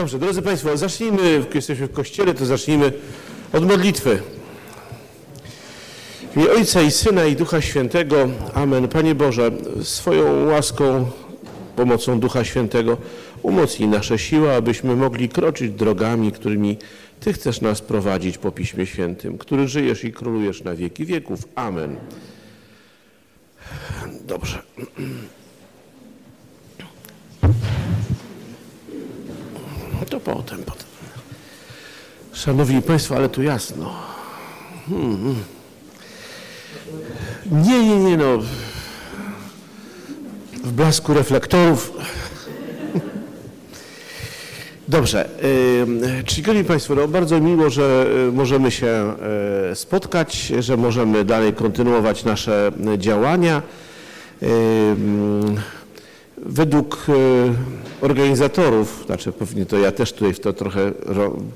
Dobrze, drodzy Państwo, zacznijmy, jesteśmy w kościele, to zacznijmy od modlitwy. W imię Ojca i Syna i Ducha Świętego. Amen. Panie Boże, swoją łaską, pomocą Ducha Świętego umocnij nasze siły, abyśmy mogli kroczyć drogami, którymi Ty chcesz nas prowadzić po Piśmie Świętym, który żyjesz i królujesz na wieki wieków. Amen. Dobrze. To potem, potem. Szanowni Państwo, ale tu jasno. Hmm. Nie, nie, nie, no. W blasku reflektorów. Dobrze. Yy, Czcigodni Państwo, no bardzo miło, że y, możemy się y, spotkać, że możemy dalej kontynuować nasze działania. Według e, organizatorów, znaczy pewnie to ja też tutaj w to trochę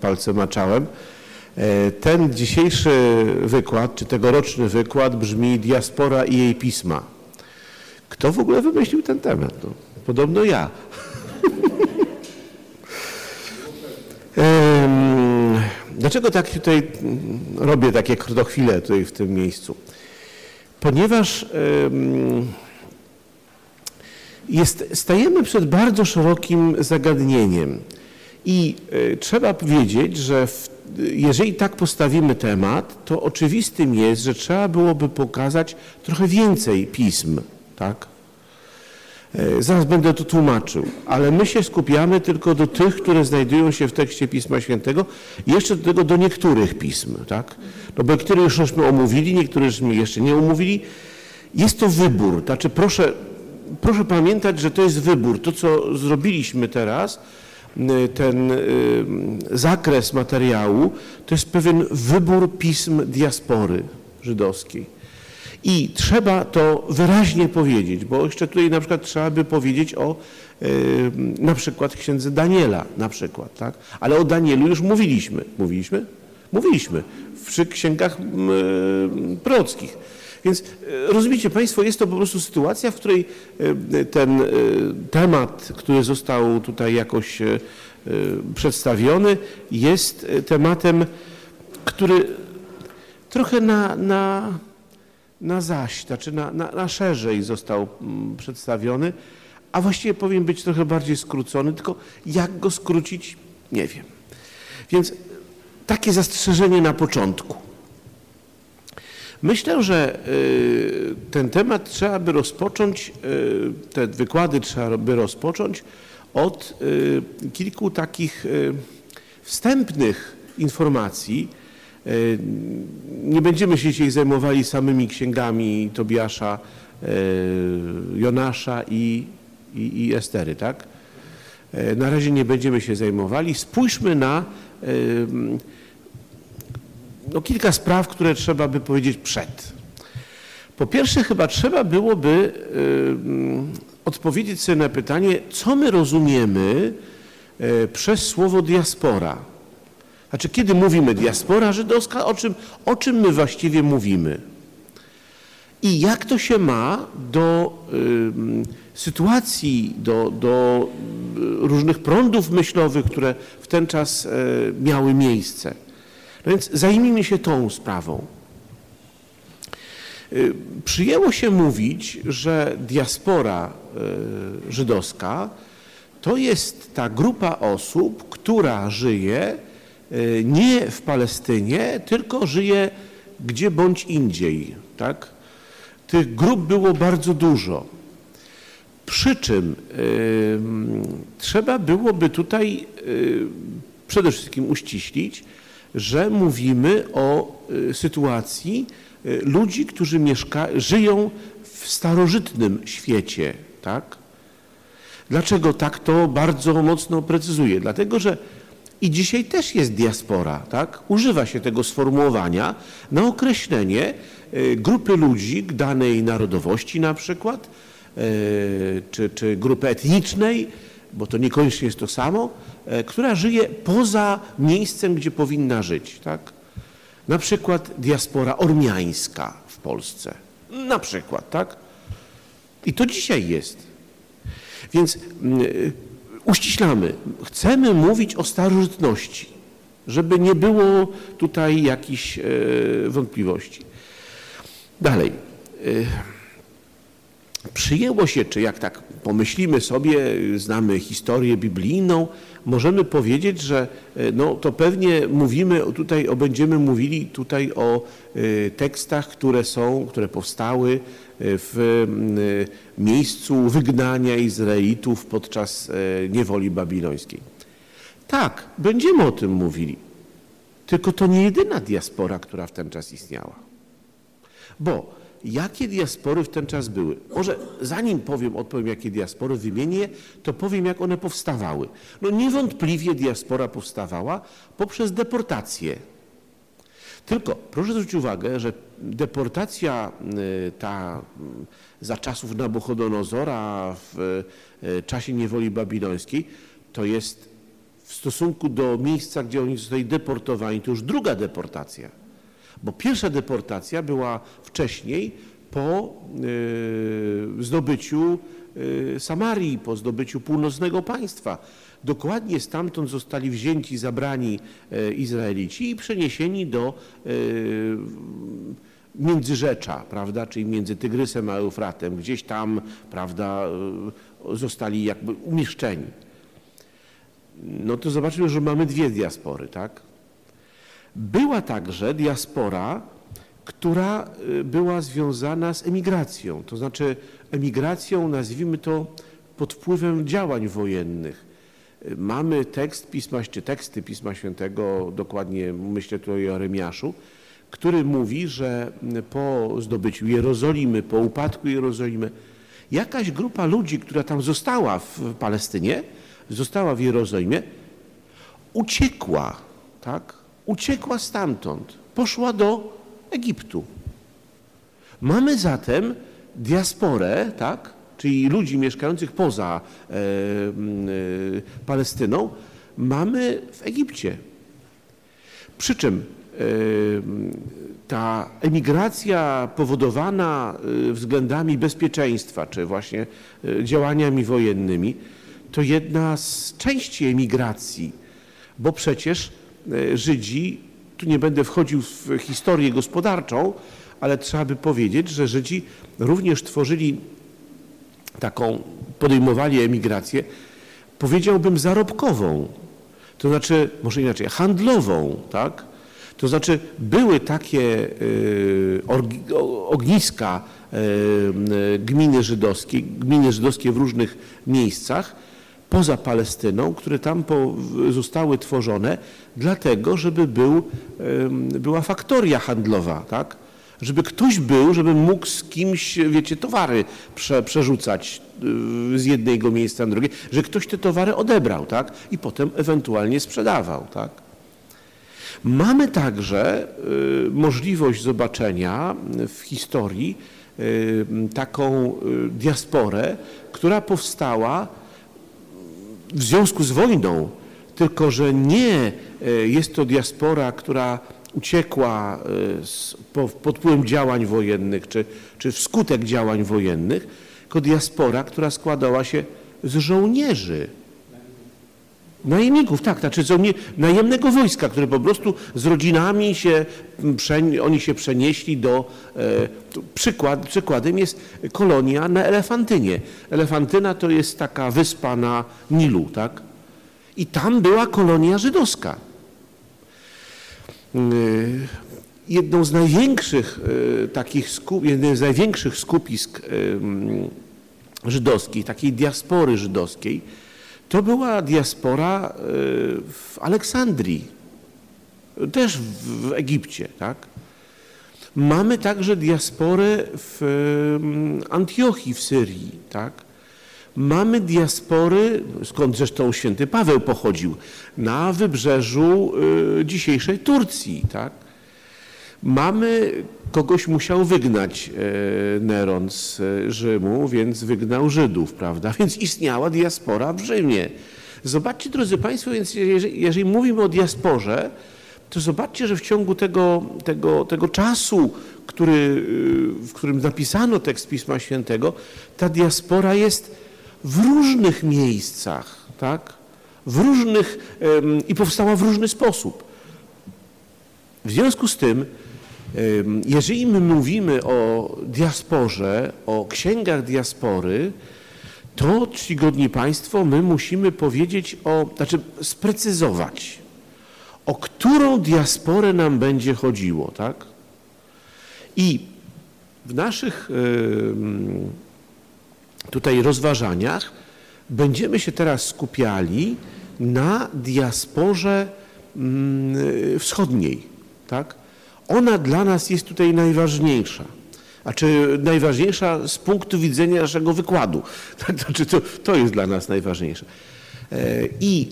palcem maczałem, e, ten dzisiejszy wykład, czy tegoroczny wykład brzmi Diaspora i jej pisma. Kto w ogóle wymyślił ten temat? No, podobno ja. Dlaczego tak tutaj robię takie chwilę tutaj w tym miejscu? Ponieważ jest, stajemy przed bardzo szerokim zagadnieniem i y, trzeba powiedzieć, że w, jeżeli tak postawimy temat, to oczywistym jest, że trzeba byłoby pokazać trochę więcej pism, tak? E, zaraz będę to tłumaczył, ale my się skupiamy tylko do tych, które znajdują się w tekście Pisma Świętego jeszcze do tego do niektórych pism, tak? No bo niektóre już żeśmy omówili, niektóre żeśmy jeszcze nie omówili. Jest to wybór, znaczy proszę proszę pamiętać, że to jest wybór. To, co zrobiliśmy teraz, y, ten y, zakres materiału, to jest pewien wybór pism diaspory żydowskiej. I trzeba to wyraźnie powiedzieć, bo jeszcze tutaj na przykład trzeba by powiedzieć o y, na przykład księdze Daniela, na przykład, tak? Ale o Danielu już mówiliśmy. Mówiliśmy? Mówiliśmy w księgach prockich. Więc e, rozumiecie Państwo, jest to po prostu sytuacja, w której e, ten e, temat, który został tutaj jakoś przedstawiony, jest tematem, który trochę na, na, na zaś, znaczy na, na, na szerzej został mm, przedstawiony, a właściwie powinien być trochę bardziej skrócony, tylko jak go skrócić, nie wiem. Więc takie zastrzeżenie na początku. Myślę, że y, ten temat trzeba by rozpocząć, y, te wykłady trzeba by rozpocząć od y, kilku takich wstępnych informacji. Nie będziemy się dzisiaj zajmowali samymi księgami Tobiasza, Jonasza i, i, i Estery, tak? Na razie nie będziemy się zajmowali. Spójrzmy na no, kilka spraw, które trzeba by powiedzieć przed. Po pierwsze, chyba trzeba byłoby y, odpowiedzieć sobie na pytanie, co my rozumiemy y, przez słowo diaspora. Znaczy, kiedy mówimy diaspora żydowska, o czym, o czym my właściwie mówimy? I jak to się ma do y, sytuacji, do, do różnych prądów myślowych, które w ten czas miały miejsce? No więc zajmijmy się tą sprawą. Y, przyjęło się mówić, że diaspora y, żydowska to jest ta grupa osób, która żyje y, nie w Palestynie, tylko żyje gdzie bądź indziej. Tak? Tych grup było bardzo dużo. Przy czym trzeba byłoby tutaj przede wszystkim uściślić, że mówimy o y, sytuacji y, ludzi, którzy mieszka, żyją w starożytnym świecie. Tak? Dlaczego tak to bardzo mocno precyzuję? Dlatego, że i dzisiaj też jest diaspora, tak? Używa się tego sformułowania na określenie y, grupy ludzi danej narodowości na przykład, czy, czy grupy etnicznej, bo to niekoniecznie jest to samo, która żyje poza miejscem, gdzie powinna żyć. Tak? Na przykład diaspora ormiańska w Polsce. Na przykład, tak? I to dzisiaj jest. Więc mm, uściślamy. Chcemy mówić o starożytności, żeby nie było tutaj jakichś e, wątpliwości. Dalej. E, przyjęło się, czy jak tak pomyślimy sobie, znamy historię biblijną, możemy powiedzieć, że e, no, to pewnie mówimy tutaj, o, będziemy mówili tutaj o y, tekstach, które są, które powstały e, w miejscu wygnania Izraelitów podczas niewoli babilońskiej. Tak, będziemy o tym mówili. Tylko to nie jedyna diaspora, która w ten czas istniała. Bo jakie diaspory w ten czas były. Może zanim powiem, odpowiem, jakie diaspory wymienię, to powiem, jak one powstawały. No niewątpliwie diaspora powstawała poprzez deportację. Tylko proszę zwrócić uwagę, że deportacja y, ta y, za czasów Nabuchodonozora w y, czasie niewoli babilońskiej to jest w stosunku do miejsca, gdzie oni zostali deportowani, to już druga deportacja. Bo pierwsza deportacja była wcześniej po y, zdobyciu y, Samarii, po zdobyciu północnego państwa. Dokładnie stamtąd zostali wzięci, zabrani y, Izraelici i przeniesieni do Międzyrzecza, prawda, czyli między Tygrysem a Eufratem, gdzieś tam, prawda, zostali jakby umieszczeni. No to zobaczmy, że mamy dwie diaspory, tak? Była także diaspora, która y, była związana z emigracją, to znaczy emigracją, nazwijmy to, pod wpływem działań wojennych. Y, mamy tekst Pisma, czy teksty Pisma Świętego, dokładnie myślę tutaj o Jeremiaszu, który mówi, że y, po zdobyciu Jerozolimy, po upadku Jerozolimy, jakaś grupa ludzi, która tam została w Palestynie, została w Jerozolimie, uciekła, tak? Uciekła stamtąd, poszła do Egiptu. Mamy zatem diasporę, tak, czyli ludzi mieszkających poza e, e, Palestyną, mamy w Egipcie. Przy czym e, ta emigracja powodowana e, względami bezpieczeństwa, czy właśnie e, działaniami wojennymi, to jedna z części emigracji, bo przecież Żydzi, tu nie będę wchodził w historię gospodarczą, ale trzeba by powiedzieć, że Żydzi również tworzyli taką, podejmowali emigrację, powiedziałbym zarobkową, to znaczy, może inaczej, handlową, tak? To znaczy były takie y, ogniska y, gminy żydowskie, gminy żydowskie w różnych miejscach, poza Palestyną, które tam zostały tworzone dlatego, żeby był, była faktoria handlowa, tak? Żeby ktoś był, żeby mógł z kimś, wiecie, towary prze, przerzucać y, z jednego miejsca na drugie, że ktoś te towary odebrał, tak? I potem ewentualnie sprzedawał, tak? Mamy także y, możliwość zobaczenia w historii y, taką diasporę, która powstała w związku z wojną, tylko że nie e, jest to diaspora, która uciekła e, pod wpływem działań wojennych, czy, czy wskutek działań wojennych, tylko diaspora, która składała się z żołnierzy. Najemników, tak, znaczy najemnego wojska, które po prostu z rodzinami się, oni się przenieśli do, e, przykład, przykładem jest kolonia na Elefantynie. Elefantyna to jest taka wyspa na Nilu, tak? I tam była kolonia żydowska. E, jedną z największych e, takich skup, jednym z największych skupisk żydowskich, takiej diaspory żydowskiej, to była diaspora e, w Aleksandrii, też w Egipcie. Tak? Mamy także diasporę w Antiochii w Syrii. Tak? Mamy diaspory, skąd zresztą święty Paweł pochodził, na wybrzeżu e, dzisiejszej Turcji. Tak? Mamy, kogoś musiał wygnać e, Neron z e, Rzymu, więc wygnał Żydów, prawda? Więc istniała diaspora w Rzymie. Zobaczcie, drodzy Państwo, więc jeżeli, jeżeli mówimy o diasporze, to zobaczcie, że w ciągu tego, tego, tego czasu, który, w którym napisano tekst Pisma Świętego, ta diaspora jest w różnych miejscach tak? W różnych i powstała w różny sposób. W związku z tym, jeżeli my mówimy o diasporze, o księgach diaspory, to, czcigodni Państwo, my musimy powiedzieć o, znaczy sprecyzować, o którą diasporę nam będzie chodziło, tak? I w naszych tutaj rozważaniach będziemy się teraz skupiali na diasporze wschodniej, tak? Ona dla nas jest tutaj najważniejsza. Znaczy najważniejsza z punktu widzenia naszego wykładu. Znaczy to, to jest dla nas najważniejsze. E, I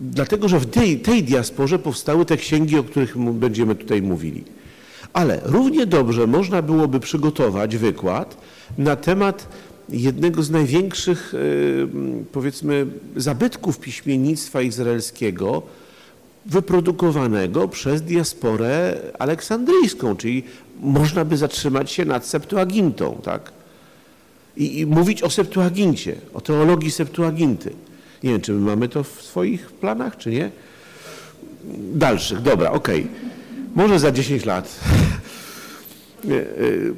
dlatego, że w tej, tej diasporze powstały te księgi, o których będziemy tutaj mówili. Ale równie dobrze można byłoby przygotować wykład na temat jednego z największych, powiedzmy, zabytków piśmiennictwa izraelskiego, wyprodukowanego przez diasporę aleksandryjską, czyli można by zatrzymać się nad Septuagintą, tak? I, i mówić o Septuagincie, o teologii Septuaginty. Nie wiem, czy my mamy to w swoich planach, czy nie? Dalszych, dobra, okej. Okay. Może za 10 lat.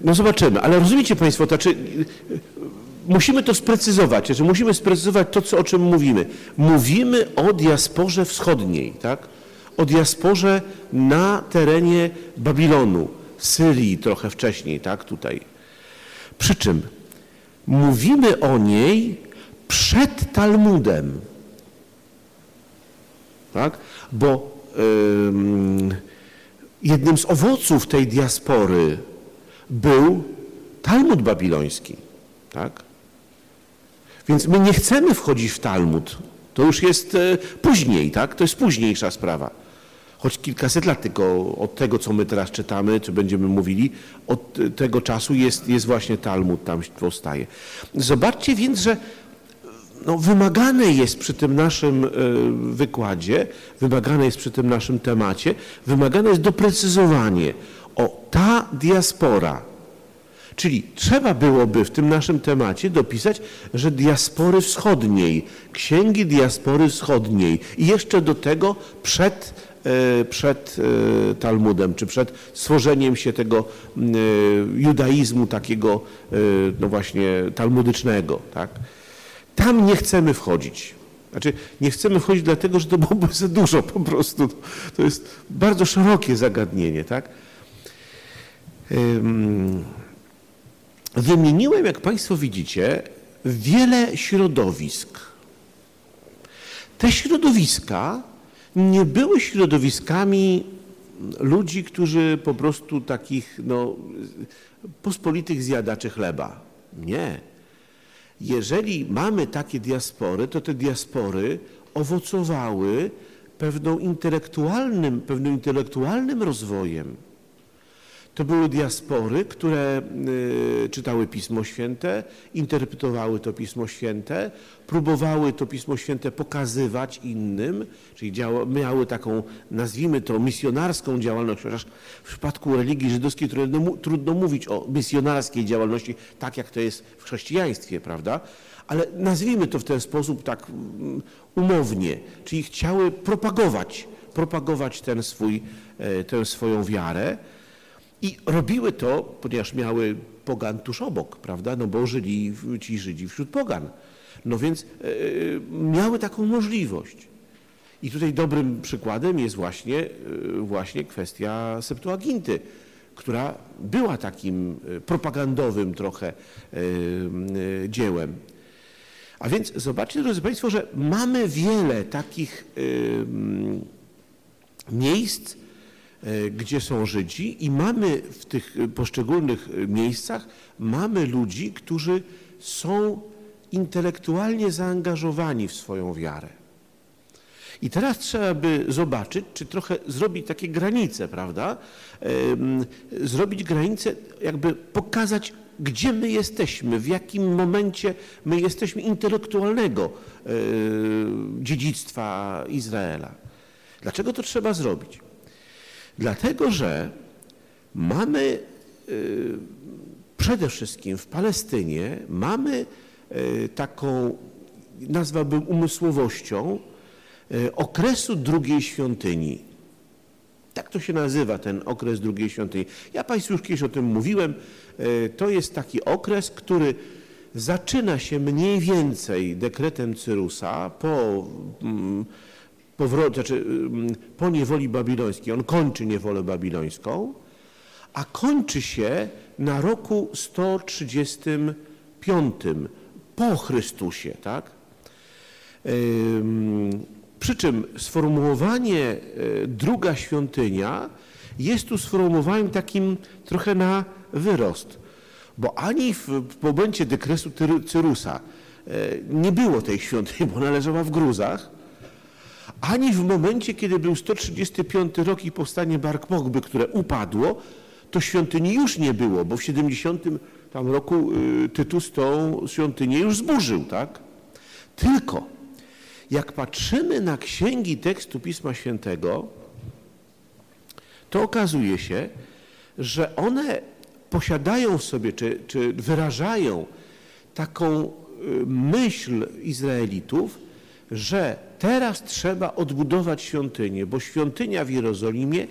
No zobaczymy, ale rozumiecie Państwo, to znaczy musimy to sprecyzować, znaczy musimy sprecyzować to, co, o czym mówimy. Mówimy o diasporze wschodniej, tak? O diasporze na terenie Babilonu, Syrii trochę wcześniej, tak, tutaj. Przy czym mówimy o niej przed Talmudem, tak, bo jednym z owoców tej diaspory był Talmud babiloński, tak. Więc my nie chcemy wchodzić w Talmud. To już jest e, później, tak? To jest późniejsza sprawa choć kilkaset lat tylko od tego, co my teraz czytamy, czy będziemy mówili, od tego czasu jest, jest właśnie Talmud tam powstaje. Zobaczcie więc, że no, wymagane jest przy tym naszym e, wykładzie, wymagane jest przy tym naszym temacie, wymagane jest doprecyzowanie. O, ta diaspora, Czyli trzeba byłoby w tym naszym temacie dopisać, że diaspory wschodniej, księgi diaspory wschodniej i jeszcze do tego przed przed e, Talmudem, czy przed stworzeniem się tego e, judaizmu takiego, no właśnie, talmudycznego. Tak? Tam nie chcemy wchodzić. Znaczy, nie chcemy wchodzić dlatego, że to byłoby za dużo po prostu. To jest bardzo szerokie zagadnienie, tak? Wymieniłem, jak Państwo widzicie, wiele środowisk. Te środowiska nie były środowiskami ludzi, którzy po prostu takich no, pospolitych zjadaczy chleba. Nie. Jeżeli mamy takie diaspory, to te diaspory owocowały pewną intelektualnym, pewnym intelektualnym rozwojem. To były diaspory, które y, czytały Pismo Święte, interpretowały to Pismo Święte, próbowały to Pismo Święte pokazywać innym, czyli działa, miały taką, nazwijmy to, misjonarską działalność, chociaż w przypadku religii żydowskiej trudno, trudno mówić o misjonarskiej działalności, tak jak to jest w chrześcijaństwie, prawda? Ale nazwijmy to w ten sposób tak mm, umownie, czyli chciały propagować, propagować ten swój, e, tę swoją wiarę. I robiły to, ponieważ miały pogan tuż obok, prawda, no bo żyli ci Żydzi wśród pogan. No więc yy, miały taką możliwość. I tutaj dobrym przykładem jest właśnie, yy, właśnie kwestia Septuaginty, która była takim propagandowym trochę dziełem. A więc zobaczcie, drodzy Państwo, że mamy wiele takich miejsc, E, gdzie są Żydzi i mamy w tych poszczególnych e, miejscach, mamy ludzi, którzy są intelektualnie zaangażowani w swoją wiarę. I teraz trzeba by zobaczyć, czy trochę zrobić takie granice, prawda? Zrobić granice, jakby pokazać, gdzie my jesteśmy, w jakim momencie my jesteśmy intelektualnego e, dziedzictwa Izraela. Dlaczego to trzeba zrobić? Dlatego, że mamy y, przede wszystkim w Palestynie mamy y, taką nazwałbym umysłowością e, okresu drugiej świątyni. Tak to się nazywa, ten okres drugiej świątyni. Ja Państwu już kiedyś o tym mówiłem. To jest taki okres, który zaczyna się mniej więcej dekretem Cyrusa po powrocie, znaczy, po niewoli babilońskiej. On kończy niewolę babilońską, a kończy się na roku 135 po Chrystusie, tak? Przy czym sformułowanie e, druga świątynia jest tu sformułowaniem takim trochę na wyrost, bo ani w, w momencie dekresu Cyrusa e, nie było tej świątyni, bo należała w gruzach, ani w momencie, kiedy był 135 rok i powstanie Bar Kochby, które upadło, to świątyni już nie było, bo w 70 tam roku y, Tytus tą świątynię już zburzył, tak? Tylko jak patrzymy na księgi tekstu Pisma Świętego, to okazuje się, że one posiadają w sobie, czy, czy wyrażają taką y, myśl Izraelitów, że teraz trzeba odbudować świątynię, bo świątynia w Jerozolimie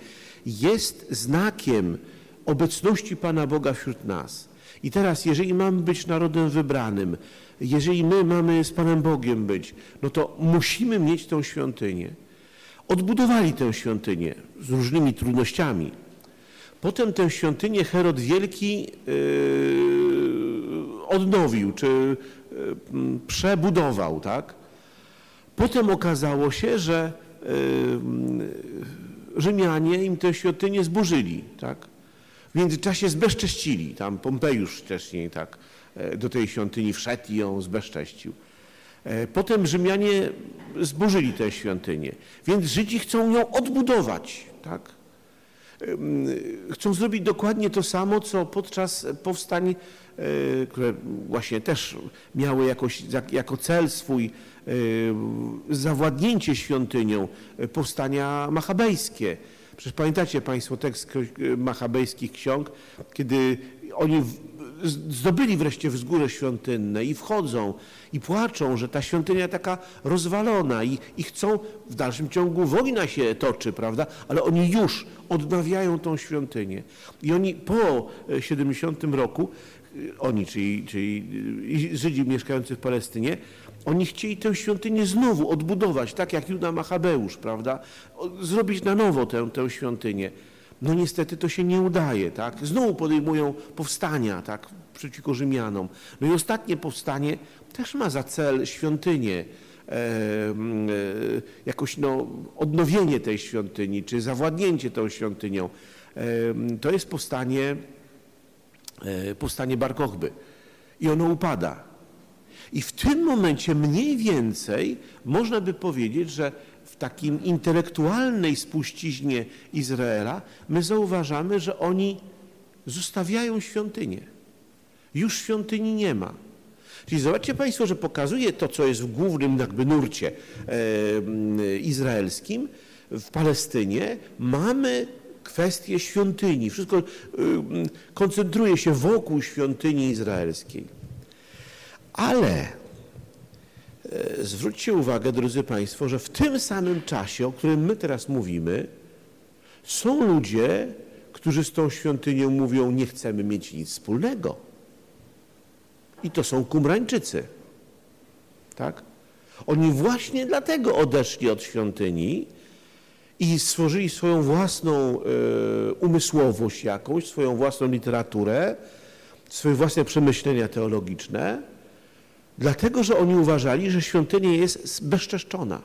jest znakiem obecności Pana Boga wśród nas. I teraz, jeżeli mamy być narodem wybranym, jeżeli my mamy z Panem Bogiem być, no to musimy mieć tę świątynię. Odbudowali tę świątynię z różnymi trudnościami. Potem tę świątynię Herod Wielki yy, odnowił, czy yy, przebudował, tak? Potem okazało się, że Rzymianie im tę świątynię zburzyli, tak? W międzyczasie zbezcześcili, tam Pompejusz wcześniej tak e, do tej świątyni wszedł i ją zbezcześcił. E, potem Rzymianie zburzyli tę świątynię, więc Żydzi chcą ją odbudować, tak? Chcą zrobić dokładnie to samo, co podczas powstań, które właśnie też miały jakoś, jako cel swój zawładnięcie świątynią, powstania machabejskie. Przecież pamiętacie Państwo tekst machabejskich ksiąg, kiedy oni zdobyli wreszcie wzgórze świątynne i wchodzą i płaczą, że ta świątynia taka rozwalona i, i chcą, w dalszym ciągu wojna się toczy, prawda, ale oni już odnawiają tą świątynię. I oni po 70 roku, oni, czyli, czyli Żydzi mieszkający w Palestynie, oni chcieli tę świątynię znowu odbudować, tak jak Juda Machabeusz, prawda? Zrobić na nowo tę, tę świątynię. No niestety to się nie udaje, tak? Znowu podejmują powstania, tak? Przeciwko Rzymianom. No i ostatnie powstanie też ma za cel świątynię, e, e, jakoś no, odnowienie tej świątyni, czy zawładnięcie tą świątynią. E, to jest powstanie, powstanie Bar Kochby. I ono upada. I w tym momencie mniej więcej można by powiedzieć, że w takim intelektualnej spuściźnie Izraela my zauważamy, że oni zostawiają świątynię. Już świątyni nie ma. Czyli zobaczcie Państwo, że pokazuje to, co jest w głównym jakby nurcie e, izraelskim. W Palestynie mamy kwestię świątyni. Wszystko e, koncentruje się wokół świątyni izraelskiej. Ale e, zwróćcie uwagę, drodzy Państwo, że w tym samym czasie, o którym my teraz mówimy, są ludzie, którzy z tą świątynią mówią, nie chcemy mieć nic wspólnego. I to są kumrańczycy. Tak? Oni właśnie dlatego odeszli od świątyni i stworzyli swoją własną y, umysłowość jakąś, swoją własną literaturę, swoje własne przemyślenia teologiczne, Dlatego, że oni uważali, że świątynia jest bezczeszczona.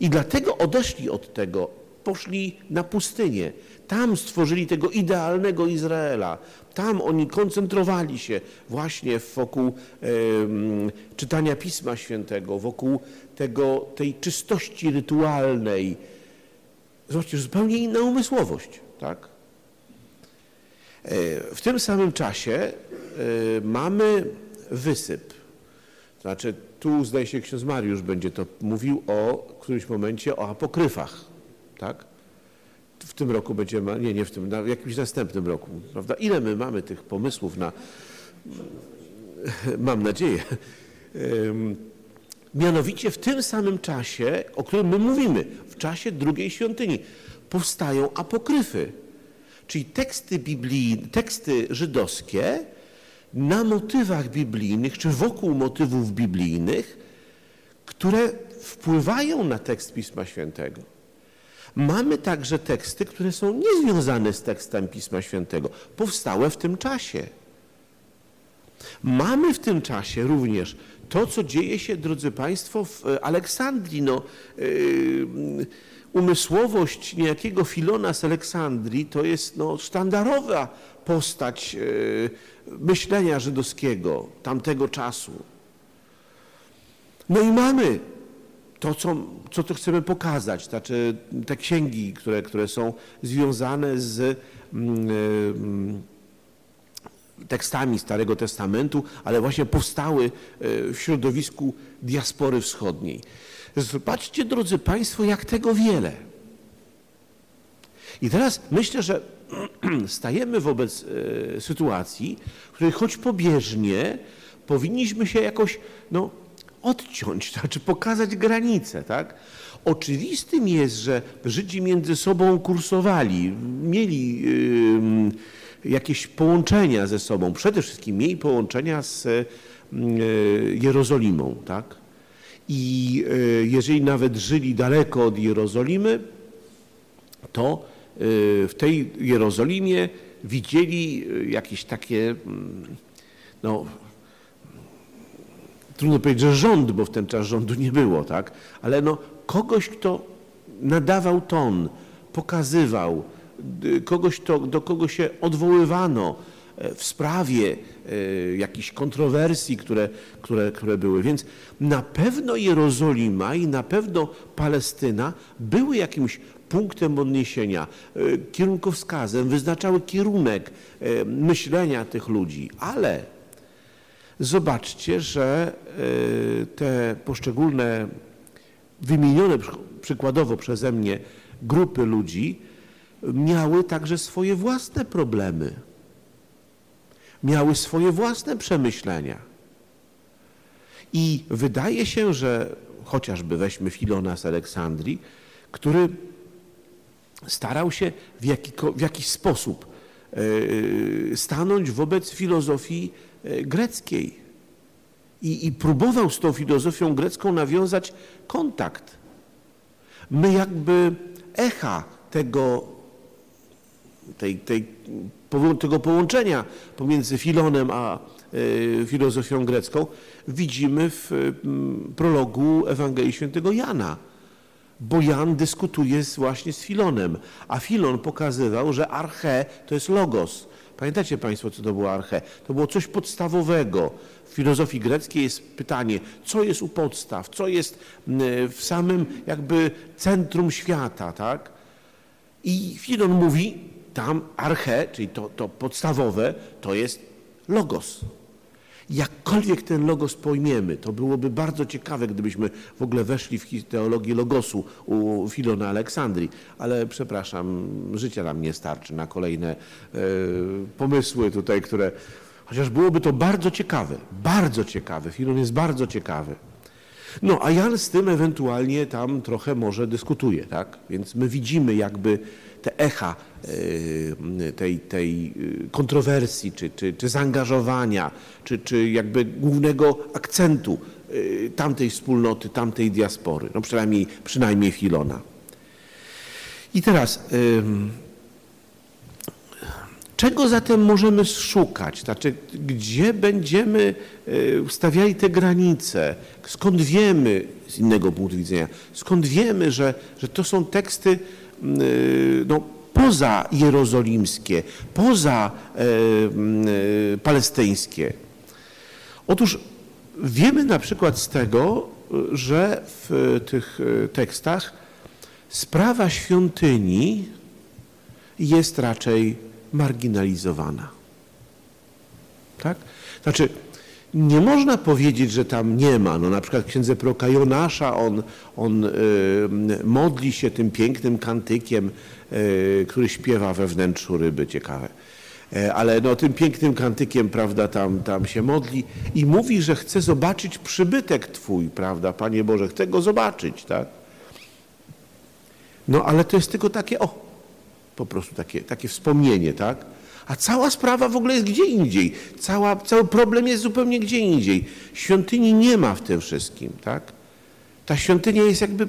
I dlatego odeszli od tego, poszli na pustynię. Tam stworzyli tego idealnego Izraela. Tam oni koncentrowali się właśnie wokół e, czytania Pisma Świętego, wokół tego, tej czystości rytualnej. Zobaczcie, zupełnie inna umysłowość. Tak? E, w tym samym czasie e, mamy wysyp. Znaczy, tu zdaje się ksiądz Mariusz będzie to mówił o w którymś momencie o apokryfach, tak? W tym roku będziemy, nie, nie w tym, na jakimś następnym roku, prawda? Ile my mamy tych pomysłów na, mam nadzieję, Mianowicie w tym samym czasie, o którym my mówimy, w czasie drugiej świątyni, powstają apokryfy, czyli teksty biblijne, teksty żydowskie na motywach biblijnych, czy wokół motywów biblijnych, które wpływają na tekst Pisma Świętego. Mamy także teksty, które są niezwiązane z tekstem Pisma Świętego, powstałe w tym czasie. Mamy w tym czasie również to, co dzieje się, drodzy Państwo, w Aleksandrii. No, yy, umysłowość niejakiego Filona z Aleksandrii to jest no, sztandarowa postać yy, myślenia żydowskiego tamtego czasu. No i mamy to, co, co to chcemy pokazać, znaczy te księgi, które, które są związane z mm, y, tekstami Starego Testamentu, ale właśnie powstały y, w środowisku diaspory wschodniej. Zobaczcie, drodzy Państwo, jak tego wiele. I teraz myślę, że stajemy wobec y, sytuacji, w której choć pobieżnie powinniśmy się jakoś no, odciąć, znaczy pokazać granice, tak? Oczywistym jest, że Żydzi między sobą kursowali, mieli jakieś połączenia ze sobą, przede wszystkim mieli połączenia z yy, Jerozolimą, tak? I yy, jeżeli nawet żyli daleko od Jerozolimy, to y, w tej Jerozolimie widzieli y, jakieś takie mm, no, trudno powiedzieć, że rząd, bo w ten czas rządu nie było, tak? Ale no, kogoś, kto nadawał ton, pokazywał, kogoś, to, do kogo się odwoływano e, w sprawie e, jakichś kontrowersji, które, które, które były. Więc na pewno Jerozolima i na pewno Palestyna były jakimś punktem odniesienia, e, kierunkowskazem, wyznaczały kierunek myślenia tych ludzi, ale zobaczcie, że e, te poszczególne wymienione przykładowo przeze mnie grupy ludzi miały także swoje własne problemy. Miały swoje własne przemyślenia. I wydaje się, że chociażby weźmy Filona z Aleksandrii, który starał się w, w jakiś sposób e, stanąć wobec filozofii greckiej i, i próbował z tą filozofią grecką nawiązać kontakt. My jakby echa tego, tej, tej, tego połączenia pomiędzy Filonem a e, filozofią grecką widzimy w prologu Ewangelii Świętego Jana. Bo Jan dyskutuje właśnie z Filonem, a Filon pokazywał, że arche to jest logos, Pamiętacie Państwo, co to było arche? To było coś podstawowego. W filozofii greckiej jest pytanie, co jest u podstaw, co jest w samym jakby centrum świata, tak? I Filon mówi, tam arche, czyli to, to podstawowe, to jest logos. Jakkolwiek ten logos pojmiemy, to byłoby bardzo ciekawe, gdybyśmy w ogóle weszli w teologię logosu u Filona Aleksandrii, ale przepraszam, życia nam nie starczy na kolejne e, pomysły tutaj, które, chociaż byłoby to bardzo ciekawe, bardzo ciekawe, Filon jest bardzo ciekawy. No, a Jan z tym ewentualnie tam trochę może dyskutuje, tak? Więc my widzimy jakby te echa e, tej, tej e, kontrowersji, czy, czy, czy zaangażowania, czy, czy jakby głównego akcentu e, tamtej wspólnoty, tamtej diaspory, no przynajmniej, przynajmniej Filona. I teraz, czego zatem możemy szukać? Znaczy, gdzie będziemy stawiali te granice? Skąd wiemy, z innego punktu widzenia, skąd wiemy, że, że to są teksty Y, no, poza jerozolimskie, poza e, e, palestyńskie. Otóż wiemy na przykład z tego, że w tych e, tekstach sprawa świątyni jest raczej marginalizowana. Tak? Znaczy, nie można powiedzieć, że tam nie ma. No, na przykład księdze proroka Jonasza on, on y, modli się tym pięknym kantykiem, y, który śpiewa we wnętrzu ryby. Ciekawe. E, ale no, tym pięknym kantykiem, prawda, tam, tam się modli i mówi, że chce zobaczyć przybytek Twój, prawda, Panie Boże, chce go zobaczyć, tak? No ale to jest tylko takie, o, po prostu takie, takie wspomnienie, tak? A cała sprawa w ogóle jest gdzie indziej. Cała, cały problem jest zupełnie gdzie indziej. Świątyni nie ma w tym wszystkim, tak? Ta świątynia jest jakby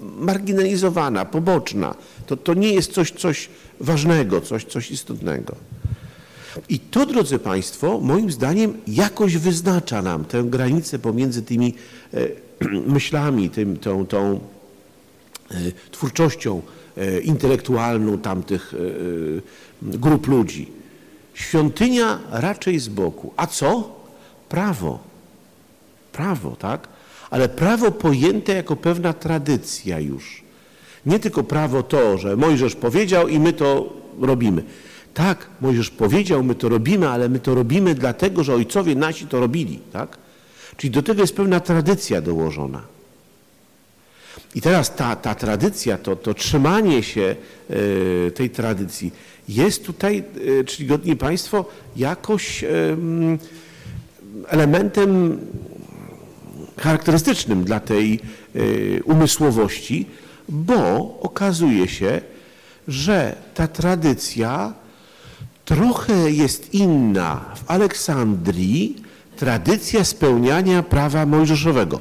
marginalizowana, poboczna. To, to nie jest coś, coś ważnego, coś, coś istotnego. I to, drodzy Państwo, moim zdaniem jakoś wyznacza nam tę granicę pomiędzy tymi e, myślami, tym, tą, tą e, twórczością e, intelektualną tamtych grup ludzi. Świątynia raczej z boku. A co? Prawo. Prawo, tak? Ale prawo pojęte jako pewna tradycja już. Nie tylko prawo to, że Mojżesz powiedział i my to robimy. Tak, Mojżesz powiedział, my to robimy, ale my to robimy dlatego, że ojcowie nasi to robili, tak? Czyli do tego jest pewna tradycja dołożona. I teraz ta, ta tradycja, to, to trzymanie się y, tej tradycji jest tutaj, y, czcigodni Państwo, jakoś elementem charakterystycznym dla tej umysłowości, bo okazuje się, że ta tradycja Trochę jest inna w Aleksandrii tradycja spełniania prawa mojżeszowego.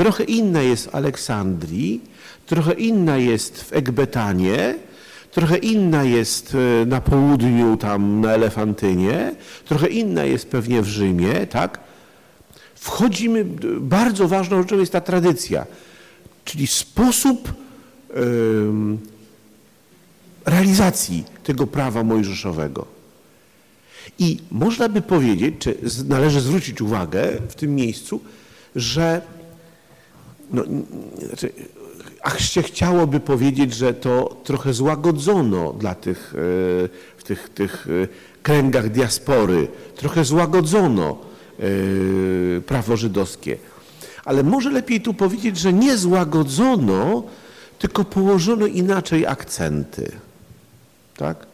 Trochę inna jest w Aleksandrii, trochę inna jest w Ekbetanie, trochę inna jest e, na południu, tam na Elefantynie, trochę inna jest pewnie w Rzymie, tak? Wchodzimy, bardzo ważną rzeczą jest ta tradycja, czyli sposób realizacji tego prawa mojżeszowego. I można by powiedzieć, czy należy zwrócić uwagę w tym miejscu, że no, znaczy, ach się chciałoby powiedzieć, że to trochę złagodzono dla tych, e, w tych, tych e, kręgach diaspory, trochę złagodzono e, prawo żydowskie. Ale może lepiej tu powiedzieć, że nie złagodzono, tylko położono inaczej akcenty. Tak?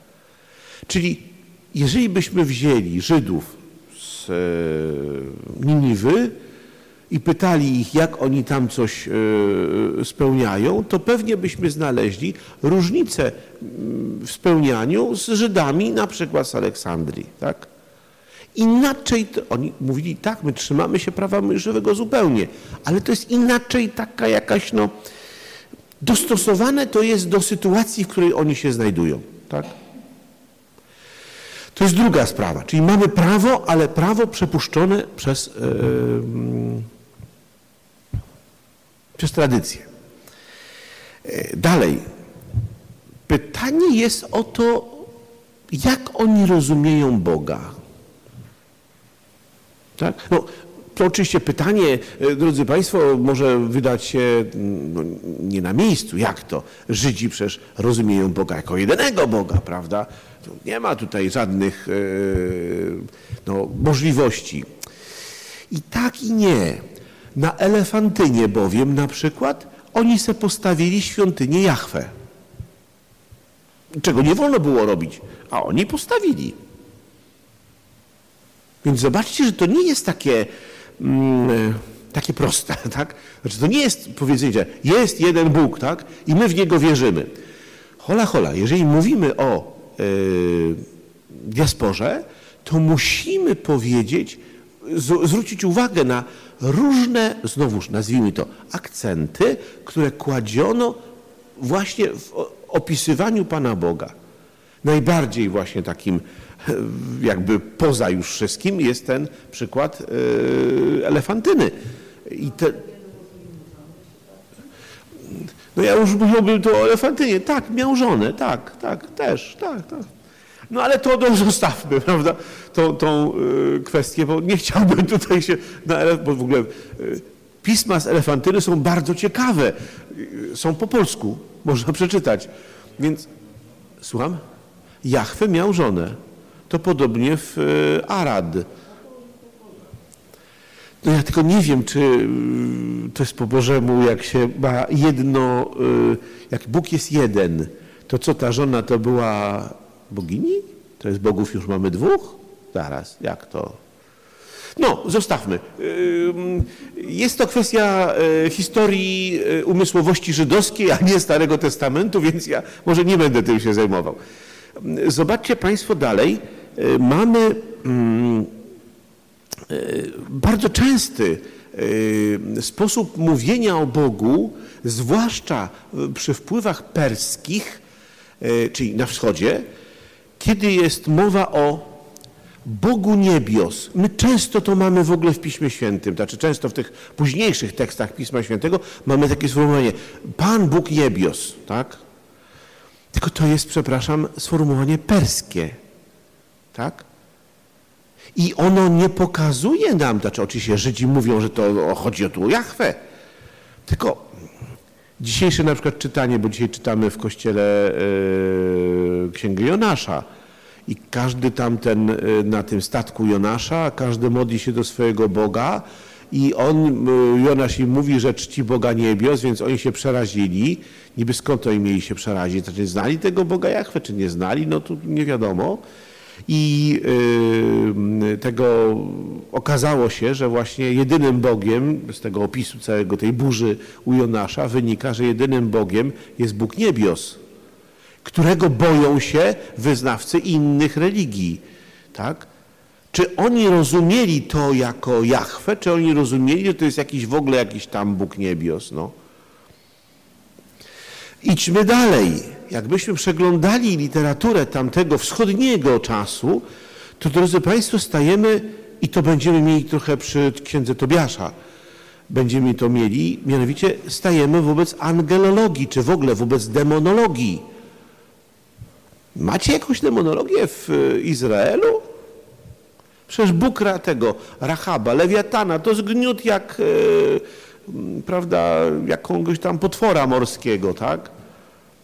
Czyli jeżeli byśmy wzięli Żydów z Niniwy i pytali ich, jak oni tam coś e, spełniają, to pewnie byśmy znaleźli różnicę mm, w spełnianiu z Żydami, na przykład z Aleksandrii. Tak? Inaczej, to, oni mówili, tak, my trzymamy się prawa mojżeszowego zupełnie, ale to jest inaczej taka jakaś, no, dostosowane to jest do sytuacji, w której oni się znajdują. Tak? To jest druga sprawa, czyli mamy prawo, ale prawo przepuszczone przez, yy, przez tradycję. E, dalej. Pytanie jest o to, jak oni rozumieją Boga. Tak? No, to oczywiście pytanie, drodzy Państwo, może wydać się no, nie na miejscu. Jak to? Żydzi przecież rozumieją Boga jako jedynego Boga, prawda? Nie ma tutaj żadnych e, no, możliwości. I tak i nie. Na Elefantynie bowiem na przykład oni se postawili świątynię Jahwe. Czego nie wolno było robić, a oni postawili. Więc zobaczcie, że to nie jest takie, mm, takie proste, tak? Znaczy to nie jest powiedzenie, że jest jeden Bóg, tak? I my w Niego wierzymy. Hola, hola, jeżeli mówimy o Y, diasporze, to musimy powiedzieć, zwrócić uwagę na różne, znowuż nazwijmy to, akcenty, które kładziono właśnie w opisywaniu Pana Boga. Najbardziej właśnie takim jakby poza już wszystkim jest ten przykład y, elefantyny. I te, no ja już mówiłbym to o elefantynie. Tak, miał żonę, tak, tak, też, tak, tak. No ale to zostawmy, prawda, tą, tą y, kwestię, bo nie chciałbym tutaj się, na, bo w ogóle y, pisma z elefantyny są bardzo ciekawe. Y, są po polsku, można przeczytać. Więc, słucham? Jachwę miał żonę. To podobnie w Arad. No ja tylko nie wiem, czy to jest po Bożemu, jak się ma jedno, jak Bóg jest jeden, to co ta żona to była bogini? To jest bogów już mamy dwóch? Zaraz, jak to? No, zostawmy. Jest to kwestia e, historii e, umysłowości żydowskiej, a nie Starego Testamentu, więc ja może nie będę tym się zajmował. Zobaczcie Państwo dalej. Mamy bardzo częsty sposób mówienia o Bogu, zwłaszcza przy wpływach perskich, czyli na wschodzie, kiedy jest mowa o Bogu niebios. My często to mamy w ogóle w Piśmie Świętym, znaczy często w tych późniejszych tekstach Pisma Świętego mamy takie sformułowanie Pan Bóg niebios, tak? Tylko to jest, przepraszam, sformułowanie perskie, tak? I ono nie pokazuje nam, znaczy oczywiście Żydzi mówią, że to chodzi o tu Jachwę, tylko dzisiejsze na przykład czytanie, bo dzisiaj czytamy w kościele yy, Księgę Jonasza, i każdy tamten y, na tym statku Jonasza, każdy modli się do swojego Boga i on, y, Jonasz im mówi, że czci Boga niebios, więc oni się przerazili. Niby skąd to im mieli się przerazić? Znaczy znali tego Boga Jachwę, czy nie znali? No tu nie wiadomo. I yy, tego okazało się, że właśnie jedynym Bogiem, z tego opisu całego tej burzy u Jonasza wynika, że jedynym Bogiem jest Bóg niebios którego boją się wyznawcy innych religii. Tak? Czy oni rozumieli to jako Jachwę, czy oni rozumieli, że to jest jakiś w ogóle jakiś tam Bóg niebios? No. Idźmy dalej. Jakbyśmy przeglądali literaturę tamtego wschodniego czasu, to drodzy Państwo stajemy, i to będziemy mieli trochę przy księdze Tobiasza, będziemy to mieli, mianowicie stajemy wobec angelologii, czy w ogóle wobec demonologii. Macie jakąś demonologię w e, Izraelu? Przecież Bóg tego Rahaba, Lewiatana, to zgniótł jak, e, prawda, jakąś tam potwora morskiego, tak?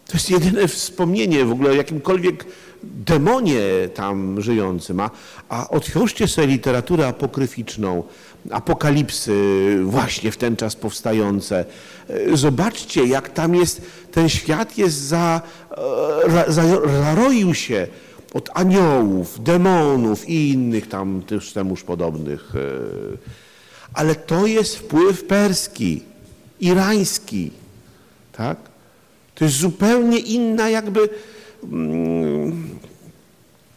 To jest jedyne wspomnienie w ogóle o jakimkolwiek demonie tam żyjącym. A, a otwórzcie sobie literaturę apokryficzną, apokalipsy właśnie w ten czas powstające. Zobaczcie, jak tam jest, ten świat jest za, zaroił się od aniołów, demonów i innych tam też temuż podobnych. E, ale to jest wpływ perski, irański, tak? To jest zupełnie inna jakby um,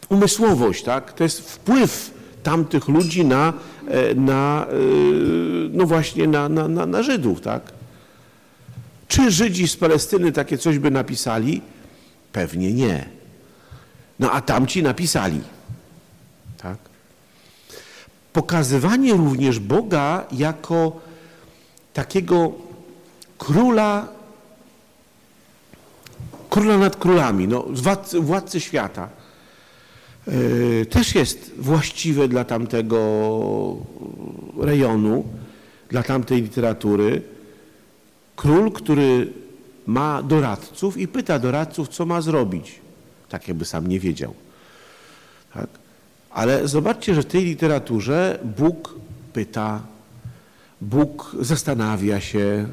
umysłowość, tak? To jest wpływ tamtych ludzi na, e, na e, no właśnie na, na, na, na Żydów, tak? Czy Żydzi z Palestyny takie coś by napisali? Pewnie nie. No a tamci napisali. Tak? Pokazywanie również Boga jako takiego króla, króla nad królami, no, władcy, władcy świata. E, też jest właściwe dla tamtego rejonu, dla tamtej literatury. Król, który ma doradców i pyta doradców, co ma zrobić. Tak jakby sam nie wiedział. Tak? Ale zobaczcie, że w tej literaturze Bóg pyta, Bóg zastanawia się,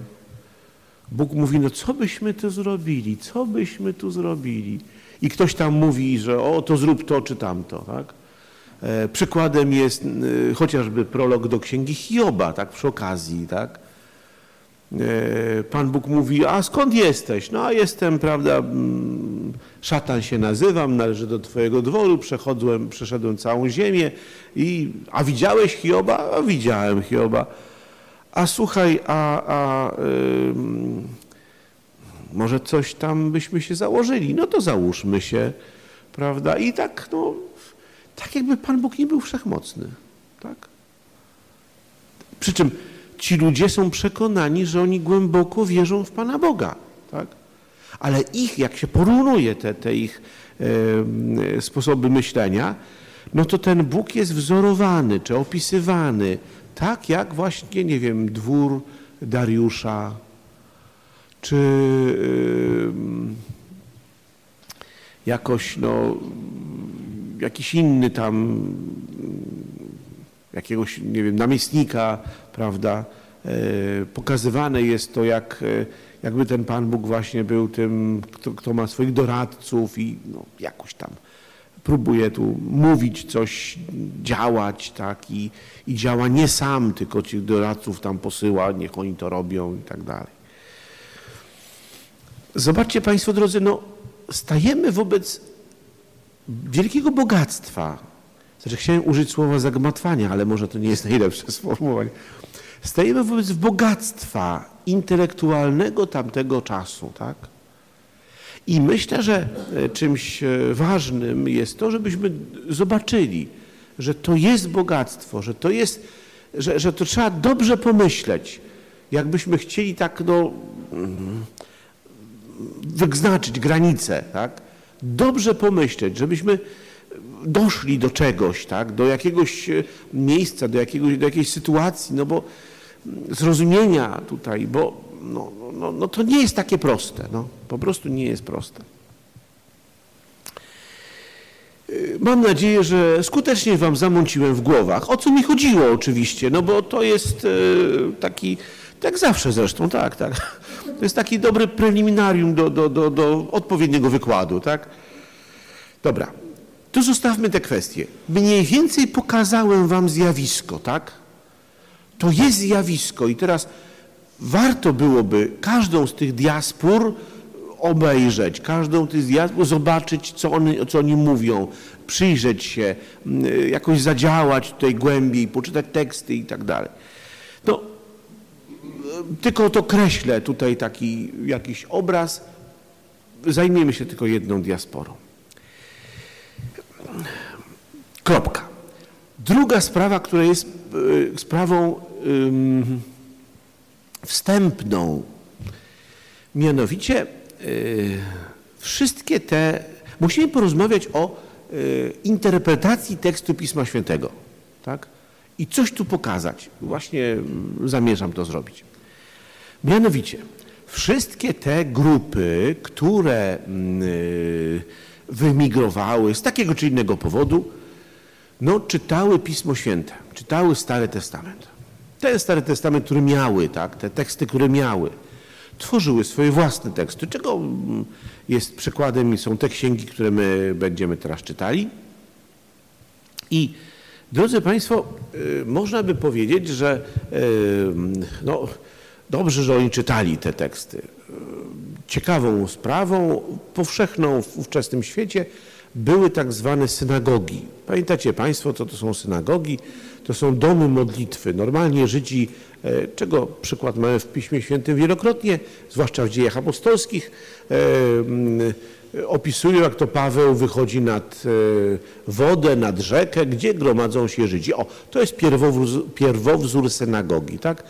Bóg mówi, no co byśmy tu zrobili, co byśmy tu zrobili i ktoś tam mówi, że o, to zrób to czy tamto. Tak? E, przykładem jest e, chociażby prolog do księgi Hioba, tak, przy okazji. Tak? E, Pan Bóg mówi, a skąd jesteś? No a jestem, prawda, mm, szatan się nazywam, należy do twojego dworu, przechodłem, przeszedłem całą ziemię i, a widziałeś Hioba? A widziałem Hioba. A słuchaj, a, a może coś tam byśmy się założyli. No to załóżmy się, prawda? I tak, no, tak jakby Pan Bóg nie był wszechmocny, tak? Przy czym ci ludzie są przekonani, że oni głęboko wierzą w Pana Boga, tak? Ale ich, jak się porównuje te, te ich e, sposoby myślenia, no to ten Bóg jest wzorowany, czy opisywany, tak jak właśnie, nie wiem, dwór Dariusza, czy jakoś no, jakiś inny tam jakiegoś, nie wiem, namiestnika, prawda, e, pokazywane jest to, jak, e, jakby ten Pan Bóg właśnie był tym, kto, kto ma swoich doradców i no, jakoś tam próbuje tu mówić coś, działać, tak, i, i działa nie sam, tylko tych doradców tam posyła, niech oni to robią i tak dalej. Zobaczcie Państwo, drodzy, no stajemy wobec wielkiego bogactwa. Znaczy chciałem użyć słowa zagmatwania, ale może to nie jest najlepsze sformułowanie. Stajemy wobec bogactwa intelektualnego tamtego czasu, tak? I myślę, że e, czymś e, ważnym jest to, żebyśmy zobaczyli, że to jest bogactwo, że to jest, że, że to trzeba dobrze pomyśleć. Jakbyśmy chcieli tak, no, mm, wyznaczyć granice, tak? Dobrze pomyśleć, żebyśmy doszli do czegoś, tak? Do jakiegoś e, miejsca, do, jakiegoś, do jakiejś sytuacji, no bo mm, zrozumienia tutaj, bo no, no, no to nie jest takie proste. No. Po prostu nie jest proste. Y, mam nadzieję, że skutecznie Wam zamąciłem w głowach. O co mi chodziło oczywiście, no bo to jest y, taki, tak zawsze zresztą, tak, tak. To jest taki dobry preliminarium do, do, do, do odpowiedniego wykładu, tak. Dobra, tu zostawmy te kwestie. Mniej więcej pokazałem Wam zjawisko, tak? To jest zjawisko i teraz warto byłoby każdą z tych diaspor obejrzeć, każdą z tych diaspor zobaczyć, co co oni mówią, przyjrzeć się, mm, jakoś zadziałać tutaj głębiej, poczytać teksty i tak dalej. No, tylko to kreślę tutaj taki jakiś obraz. Zajmiemy się tylko jedną diasporą. Kropka. Druga sprawa, która jest y, sprawą wstępną. Mianowicie y, wszystkie te, musimy porozmawiać o y, interpretacji tekstu Pisma Świętego. Tak? I coś tu pokazać. Właśnie mm, zamierzam to zrobić. Mianowicie, wszystkie te grupy, które mm, wymigrowały z takiego czy innego powodu, no, czytały Pismo Święte, czytały Stary Testament ten Stary Testament, który miały, tak, te teksty, które miały, tworzyły swoje własne teksty, czego mm, jest przykładem i są te księgi, które my będziemy teraz czytali. I drodzy Państwo, y, można by powiedzieć, że y, no, dobrze, że oni czytali te teksty. Ciekawą sprawą, powszechną w ówczesnym świecie były tak zwane synagogi. Pamiętacie Państwo, co to są synagogi? to są domy modlitwy. Normalnie Żydzi, e, czego przykład mamy w Piśmie Świętym wielokrotnie, zwłaszcza w dziejach apostolskich, e, mm, opisują, jak to Paweł wychodzi nad e, wodę, nad rzekę, gdzie gromadzą się Żydzi. O, to jest pierwowzór, pierwowzór synagogi, tak?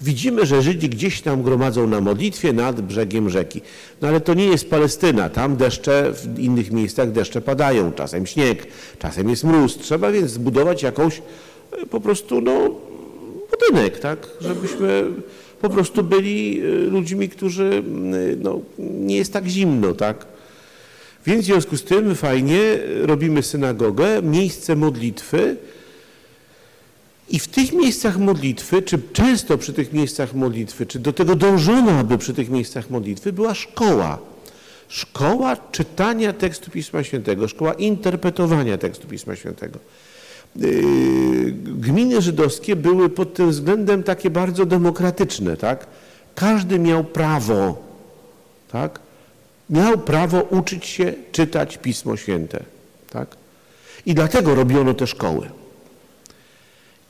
Widzimy, że Żydzi gdzieś tam gromadzą na modlitwie nad brzegiem rzeki. No ale to nie jest Palestyna. Tam deszcze, w innych miejscach deszcze padają. Czasem śnieg, czasem jest mróz. Trzeba więc zbudować jakąś po prostu no, budynek, tak? Żebyśmy po prostu byli y, ludźmi, którzy y, no, nie jest tak zimno, tak? Więc w związku z tym fajnie robimy synagogę, miejsce modlitwy i w tych miejscach modlitwy, czy często przy tych miejscach modlitwy, czy do tego dążono, aby przy tych miejscach modlitwy była szkoła. Szkoła czytania tekstu Pisma Świętego, szkoła interpretowania tekstu Pisma Świętego. Yy, gminy żydowskie były pod tym względem takie bardzo demokratyczne, tak? Każdy miał prawo, tak? Miał prawo uczyć się czytać Pismo Święte, tak? I dlatego robiono te szkoły.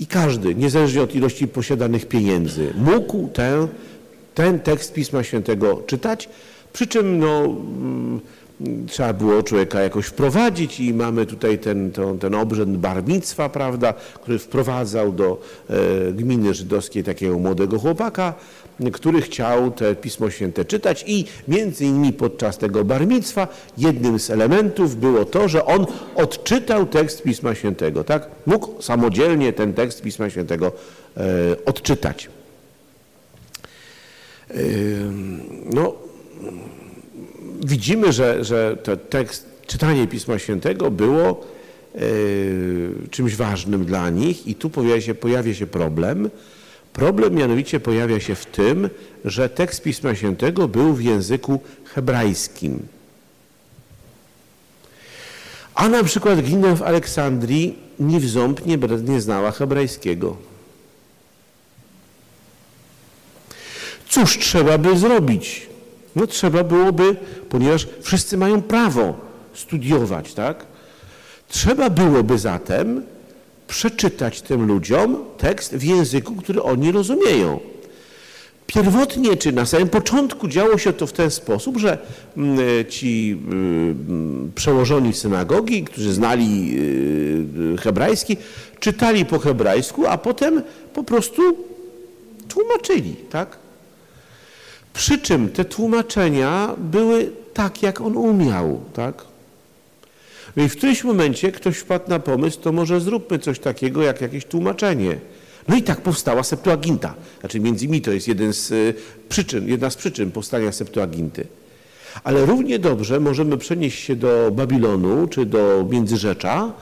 I każdy, niezależnie od ilości posiadanych pieniędzy, mógł ten, ten tekst Pisma Świętego czytać, przy czym no, mm, trzeba było człowieka jakoś wprowadzić i mamy tutaj ten, ten, ten obrzęd barmictwa, prawda, który wprowadzał do e, gminy żydowskiej takiego młodego chłopaka, który chciał te Pismo Święte czytać i między innymi podczas tego barmictwa jednym z elementów było to, że on odczytał tekst Pisma Świętego, tak? Mógł samodzielnie ten tekst Pisma Świętego e, odczytać. E, no, widzimy, że, że to tekst, czytanie Pisma Świętego było e, czymś ważnym dla nich i tu pojawia się, pojawia się problem. Problem mianowicie pojawia się w tym, że tekst Pisma Świętego był w języku hebrajskim. A na przykład Gina w Aleksandrii ni w ząb nie, nie znała hebrajskiego. Cóż trzeba by zrobić? No trzeba byłoby, ponieważ wszyscy mają prawo studiować, tak? Trzeba byłoby zatem przeczytać tym ludziom tekst w języku, który oni rozumieją. Pierwotnie, czy na samym początku działo się to w ten sposób, że mm, ci mm, przełożoni synagogi, którzy znali y, hebrajski, czytali po hebrajsku, a potem po prostu tłumaczyli, tak? Przy czym te tłumaczenia były tak, jak on umiał, tak? No i w którymś momencie ktoś wpadł na pomysł, to może zróbmy coś takiego jak jakieś tłumaczenie. No i tak powstała Septuaginta. Znaczy między innymi to jest jeden z y, przyczyn, jedna z przyczyn powstania Septuaginty. Ale równie dobrze możemy przenieść się do Babilonu czy do Międzyrzecza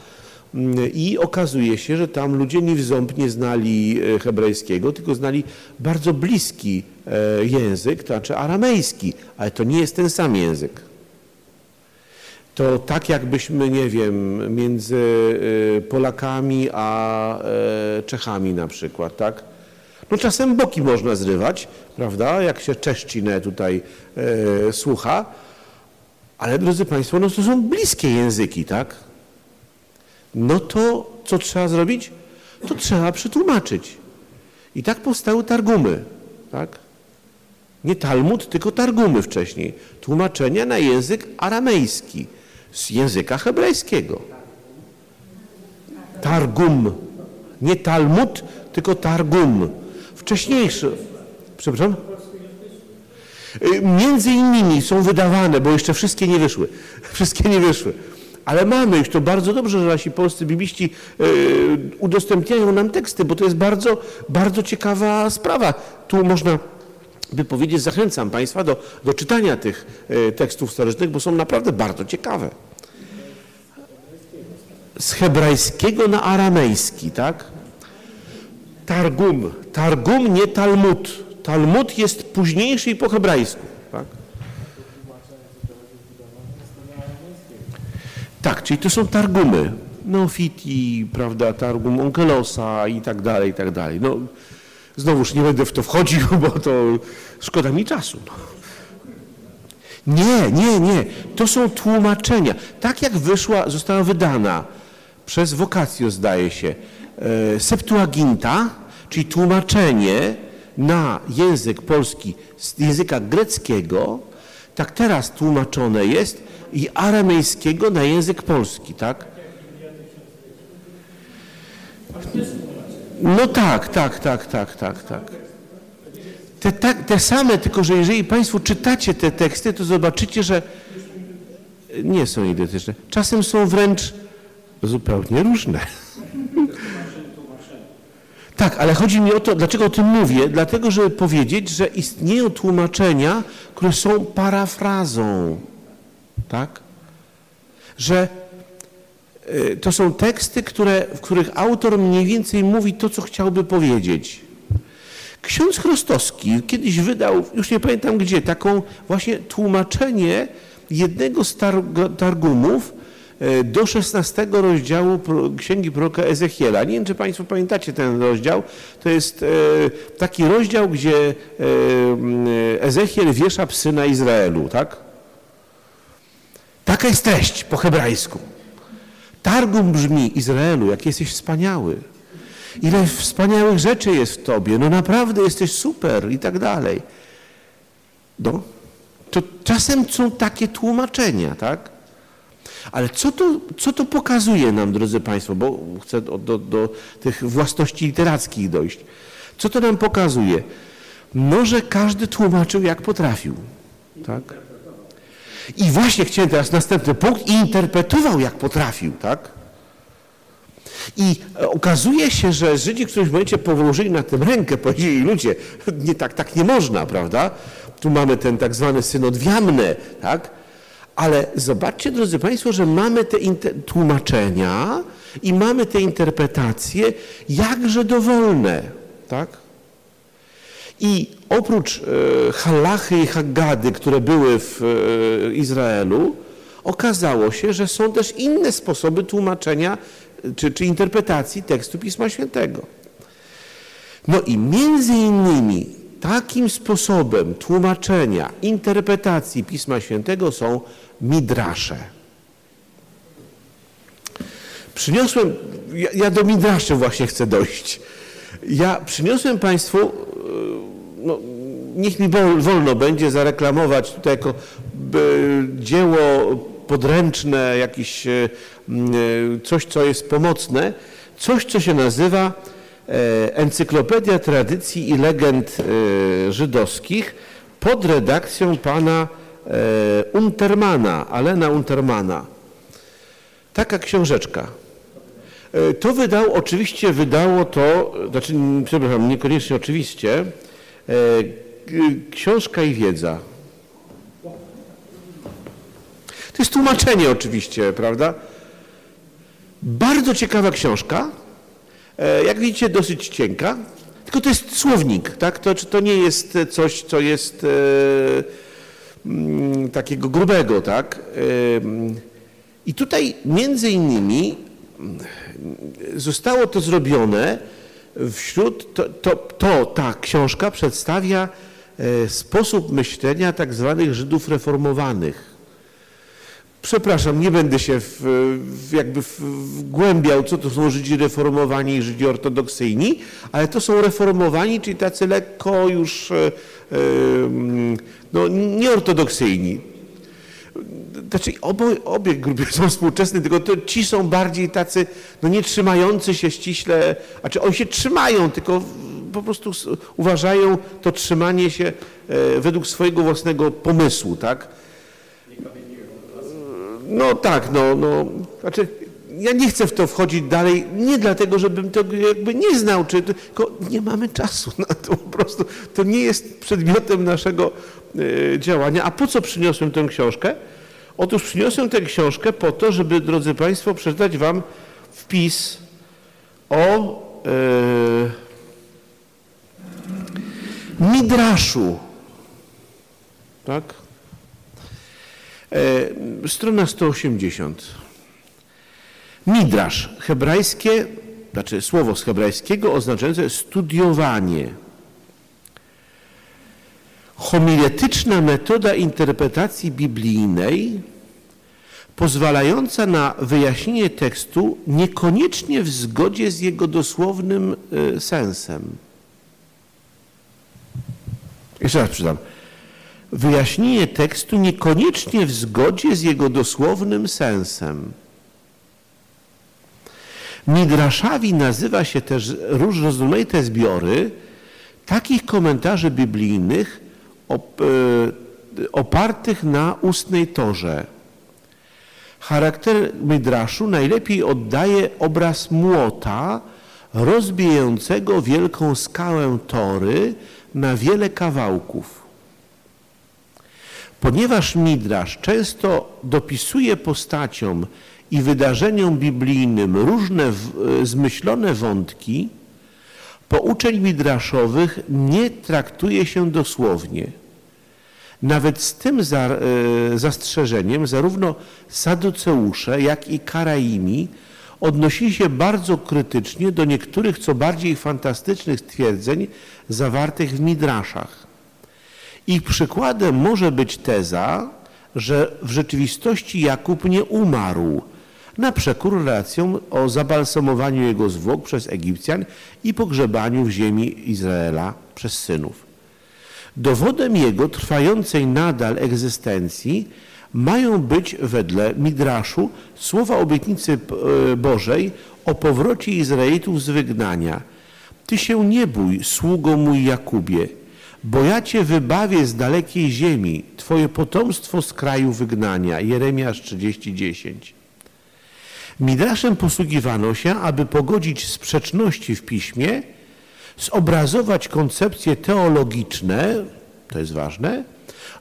mm, i okazuje się, że tam ludzie ni w ząb nie znali y, hebrajskiego, tylko znali bardzo bliski e, język, to znaczy aramejski, ale to nie jest ten sam język to tak jakbyśmy, nie wiem, między y, Polakami a e, Czechami na przykład, tak? No czasem boki można zrywać, prawda, jak się Czeszcinę tutaj e, słucha, ale drodzy Państwo, no to są bliskie języki, tak? No to co trzeba zrobić? To trzeba przetłumaczyć. I tak powstały targumy, tak? Nie Talmud, tylko targumy wcześniej. Tłumaczenia na język aramejski z języka hebrajskiego. Targum. Nie Talmud, tylko Targum. Wcześniejszy. Przepraszam? Y, między innymi są wydawane, bo jeszcze wszystkie nie wyszły. Wszystkie nie wyszły. Ale mamy już to bardzo dobrze, że nasi polscy bibliści yy, udostępniają nam teksty, bo to jest bardzo, bardzo ciekawa sprawa. Tu można by powiedzieć, zachęcam Państwa do, do czytania tych e, tekstów starożytnych, bo są naprawdę bardzo ciekawe. Z hebrajskiego na aramejski, tak? Targum. Targum, nie Talmud. Talmud jest późniejszy i po hebrajsku. Tak? Tak, czyli to są targumy. Nofiti, prawda, targum Onkelosa i tak dalej, i tak dalej. No, Znowuż nie będę w to wchodził, bo to szkoda mi czasu. Nie, nie, nie. To są tłumaczenia. Tak jak wyszła, została wydana przez Vocatio, zdaje się, e, Septuaginta, czyli tłumaczenie na język polski z języka greckiego, tak teraz tłumaczone jest i aramejskiego na język polski, tak? No tak, tak, tak, tak, tak, tak. Te, te, te same, tylko że jeżeli Państwo czytacie te teksty, to zobaczycie, że nie są identyczne. Czasem są wręcz zupełnie różne. Tak, ale chodzi mi o to, dlaczego o tym mówię? Dlatego, żeby powiedzieć, że istnieją tłumaczenia, które są parafrazą. Tak? Że to są teksty, które, w których autor mniej więcej mówi to, co chciałby powiedzieć. Ksiądz Chrostowski kiedyś wydał, już nie pamiętam gdzie, taką właśnie tłumaczenie jednego z targumów y, do 16 rozdziału Księgi Proroka Ezechiela. Nie wiem, czy Państwo pamiętacie ten rozdział. To jest y, taki rozdział, gdzie Ezechiel wiesza psy na Izraelu, tak? Taka jest treść po hebrajsku. Targum brzmi, Izraelu, jak jesteś wspaniały. Ile wspaniałych rzeczy jest w tobie. No naprawdę jesteś super i tak dalej. No, to czasem są takie tłumaczenia, tak? Ale co to, co to pokazuje nam, drodzy Państwo, bo chcę do, do, do tych własności literackich dojść. Co to nam pokazuje? No, że każdy tłumaczył jak potrafił. Tak? I właśnie chciałem teraz następny punkt i interpretował jak potrafił, tak? I okazuje się, że Żydzi w którymś momencie położyli na tym rękę, powiedzieli ludzie, nie tak, tak nie można, prawda? Tu mamy ten tak zwany synod wiamny, tak? Ale zobaczcie, drodzy Państwo, że mamy te tłumaczenia i mamy te interpretacje jakże dowolne, tak? I oprócz e, halachy i haggady, które były w e, Izraelu, okazało się, że są też inne sposoby tłumaczenia czy, czy interpretacji tekstu Pisma Świętego. No i między innymi takim sposobem tłumaczenia, interpretacji Pisma Świętego są midrasze. Przyniosłem, ja, ja do midraszy właśnie chcę dojść. Ja przyniosłem Państwu, e, no, niech mi wolno będzie zareklamować tutaj jako dzieło podręczne, jakieś e, coś, co jest pomocne, coś, co się nazywa e, Encyklopedia Tradycji i Legend Żydowskich pod redakcją pana Untermana, Alena Untermana. Taka książeczka. E, to wydał, oczywiście wydało to, znaczy, przepraszam, niekoniecznie oczywiście, e, książka i wiedza. To jest tłumaczenie oczywiście, prawda? Bardzo ciekawa książka, e, jak widzicie dosyć cienka, tylko to jest słownik, tak? To, to nie jest coś, co jest e, takiego grubego, tak? I tutaj między innymi zostało to zrobione wśród, to, to, to ta książka przedstawia e, sposób myślenia tak zwanych Żydów reformowanych. Przepraszam, nie będę się w, w jakby wgłębiał, co to są Żydzi reformowani i Żydzi ortodoksyjni, ale to są reformowani, czyli tacy lekko już e, e, no, nieortodoksyjni znaczy obie, obie grupy są współczesne, tylko to ci są bardziej tacy, no nie trzymający się ściśle, znaczy oni się trzymają, tylko po prostu uważają to trzymanie się e, według swojego własnego pomysłu, tak? No tak, no, no, znaczy ja nie chcę w to wchodzić dalej, nie dlatego, żebym to jakby nie znał, czy, tylko nie mamy czasu na to po prostu. To nie jest przedmiotem naszego e, działania. A po co przyniosłem tę książkę? Otóż przyniosłem tę książkę po to, żeby, drodzy Państwo, przeczytać Wam wpis o e, Midraszu. Tak? E, strona 180. Midrasz, hebrajskie, znaczy słowo z hebrajskiego oznaczające studiowanie homiletyczna metoda interpretacji biblijnej pozwalająca na wyjaśnienie tekstu niekoniecznie w zgodzie z jego dosłownym y, sensem. Jeszcze raz przytam. Wyjaśnienie tekstu niekoniecznie w zgodzie z jego dosłownym sensem. Midraszawi nazywa się też rozmaite zbiory takich komentarzy biblijnych, e, opartych na ustnej torze. Charakter Midraszu najlepiej oddaje obraz młota rozbijającego wielką skałę tory na wiele kawałków. Ponieważ Midrasz często dopisuje postaciom i wydarzeniom biblijnym różne e, zmyślone wątki, pouczeń midraszowych nie traktuje się dosłownie. Nawet z tym e, zastrzeżeniem zarówno saduceusze, jak i karaimi odnosili się bardzo krytycznie do niektórych co bardziej fantastycznych twierdzeń zawartych w midraszach. Ich przykładem może być teza, że w rzeczywistości Jakub nie umarł, na przekór relacjom o zabalsamowaniu jego zwłok przez Egipcjan i pogrzebaniu w ziemi Izraela przez synów. Dowodem jego trwającej nadal egzystencji mają być wedle Midraszu słowa obietnicy e, Bożej o powrocie Izraelitów z wygnania. Ty się nie bój, sługo mój Jakubie, bo ja Cię wybawię z dalekiej ziemi, Twoje potomstwo z kraju wygnania. Jeremiasz 30:10. Midraszem posługiwano się, aby pogodzić sprzeczności w piśmie, zobrazować koncepcje teologiczne, to jest ważne,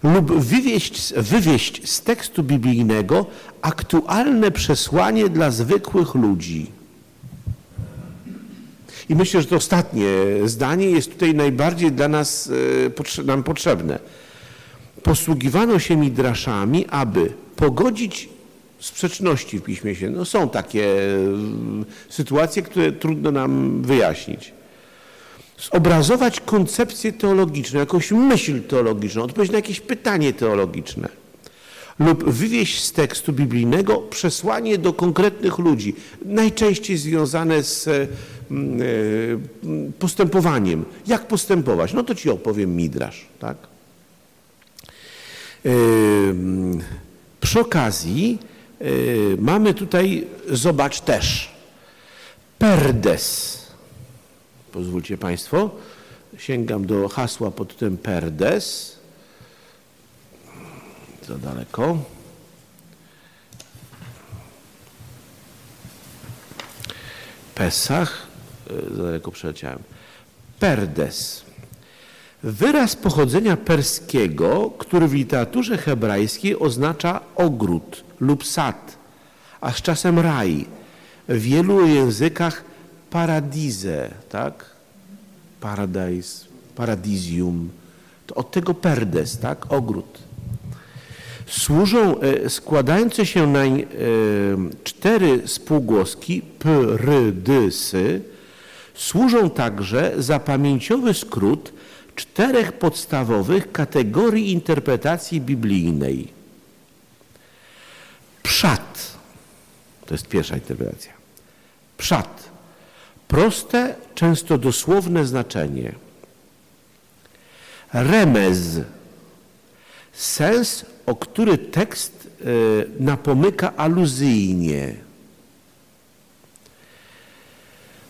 lub wywieść, wywieść z tekstu biblijnego aktualne przesłanie dla zwykłych ludzi. I myślę, że to ostatnie zdanie jest tutaj najbardziej dla nas e, nam potrzebne. Posługiwano się midraszami, aby pogodzić sprzeczności w Piśmie Świętym. No są takie sytuacje, które trudno nam wyjaśnić. Zobrazować koncepcję teologiczną, jakąś myśl teologiczną, odpowiedzieć na jakieś pytanie teologiczne lub wywieźć z tekstu biblijnego przesłanie do konkretnych ludzi, najczęściej związane z mm, e, postępowaniem. Jak postępować? No to ci opowiem Midrasz. Tak? E, przy okazji e, mamy tutaj, zobacz też, perdes. Pozwólcie Państwo, sięgam do hasła pod tytułem perdes za daleko. Pesach, e, za daleko przeleciałem. Perdes. Wyraz pochodzenia perskiego, który w literaturze hebrajskiej oznacza ogród lub sad, a z czasem raj. W wielu językach paradizę, tak? Paradise, paradisium. To od tego perdes, tak? Ogród służą e, składające się na e, cztery spółgłoski p, r, d, sy, służą także za pamięciowy skrót czterech podstawowych kategorii interpretacji biblijnej. Przat, to jest pierwsza interpretacja. Przat, proste, często dosłowne znaczenie. Remez, sens o który tekst e, napomyka aluzyjnie.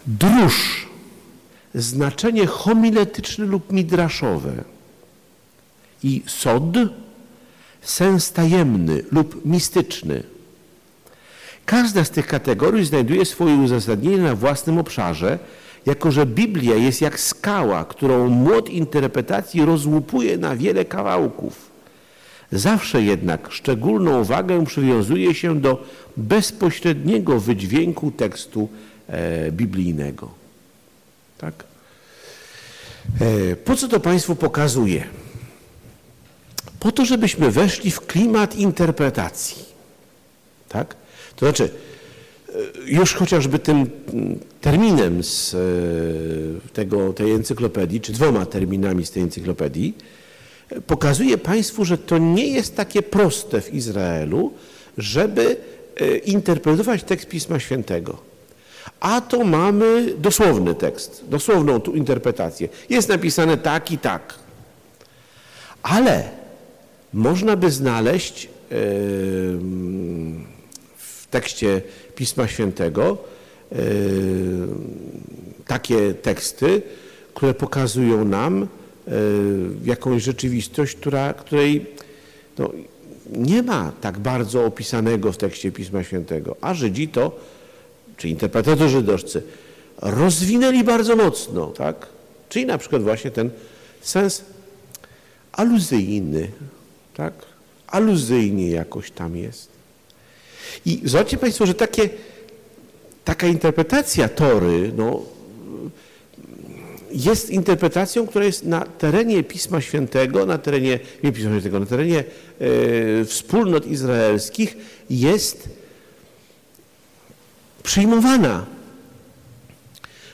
Drusz, znaczenie homiletyczne lub midraszowe. I sod, sens tajemny lub mistyczny. Każda z tych kategorii znajduje swoje uzasadnienie na własnym obszarze, jako że Biblia jest jak skała, którą młot interpretacji rozłupuje na wiele kawałków. Zawsze jednak szczególną wagę przywiązuje się do bezpośredniego wydźwięku tekstu e, biblijnego. Tak? E, po co to Państwu pokazuje? Po to, żebyśmy weszli w klimat interpretacji. Tak? To znaczy, e, już chociażby tym terminem z e, tego, tej encyklopedii, czy dwoma terminami z tej encyklopedii, pokazuje Państwu, że to nie jest takie proste w Izraelu, żeby e, interpretować tekst Pisma Świętego. A to mamy dosłowny tekst, dosłowną tu interpretację. Jest napisane tak i tak. Ale można by znaleźć w tekście Pisma Świętego takie teksty, które pokazują nam, E, jakąś rzeczywistość, która, której no, nie ma tak bardzo opisanego w tekście Pisma Świętego. A Żydzi to, czy interpretatorzy żydowscy, rozwinęli bardzo mocno, tak? Czyli na przykład właśnie ten sens aluzyjny, tak? Aluzyjnie jakoś tam jest. I zobaczcie Państwo, że takie, taka interpretacja Tory, no, jest interpretacją, która jest na terenie Pisma Świętego, na terenie, nie Pisma Świętego, na terenie e, wspólnot izraelskich jest przyjmowana.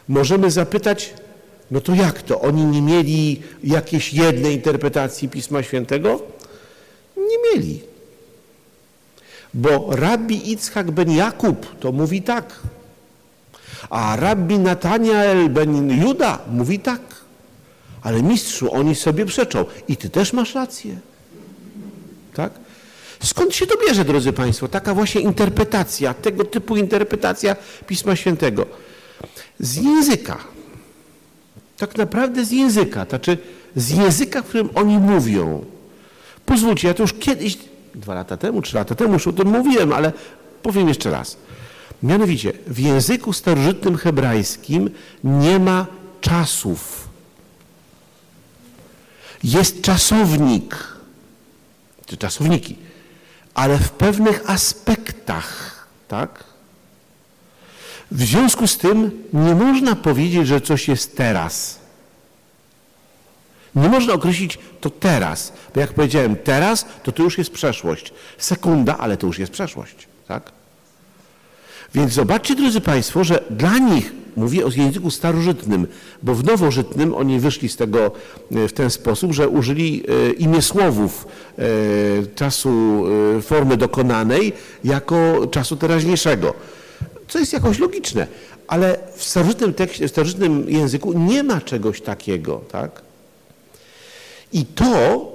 Możemy zapytać, no to jak to? Oni nie mieli jakiejś jednej interpretacji Pisma Świętego? Nie mieli. Bo rabbi Itzhak ben Jakub to mówi tak. A rabbi Nataniel ben Juda mówi tak. Ale mistrzu, oni sobie przeczą. I ty też masz rację. Tak? Skąd się to bierze, drodzy Państwo, taka właśnie interpretacja, tego typu interpretacja Pisma Świętego? Z języka. Tak naprawdę z języka. Znaczy z języka, w którym oni mówią. Pozwólcie, ja to już kiedyś, dwa lata temu, trzy lata temu już o tym mówiłem, ale powiem jeszcze raz. Mianowicie w języku starożytnym hebrajskim nie ma czasów. Jest czasownik, czy czasowniki, ale w pewnych aspektach, tak? W związku z tym nie można powiedzieć, że coś jest teraz. Nie można określić to teraz, bo jak powiedziałem teraz, to to już jest przeszłość. Sekunda, ale to już jest przeszłość. Tak? Więc zobaczcie, drodzy Państwo, że dla nich, mówię o języku starożytnym, bo w nowożytnym oni wyszli z tego e, w ten sposób, że użyli e, imię słowów e, czasu formy dokonanej jako czasu teraźniejszego. Co jest jakoś logiczne, ale w starożytnym, tekście, w starożytnym języku nie ma czegoś takiego. Tak? I to,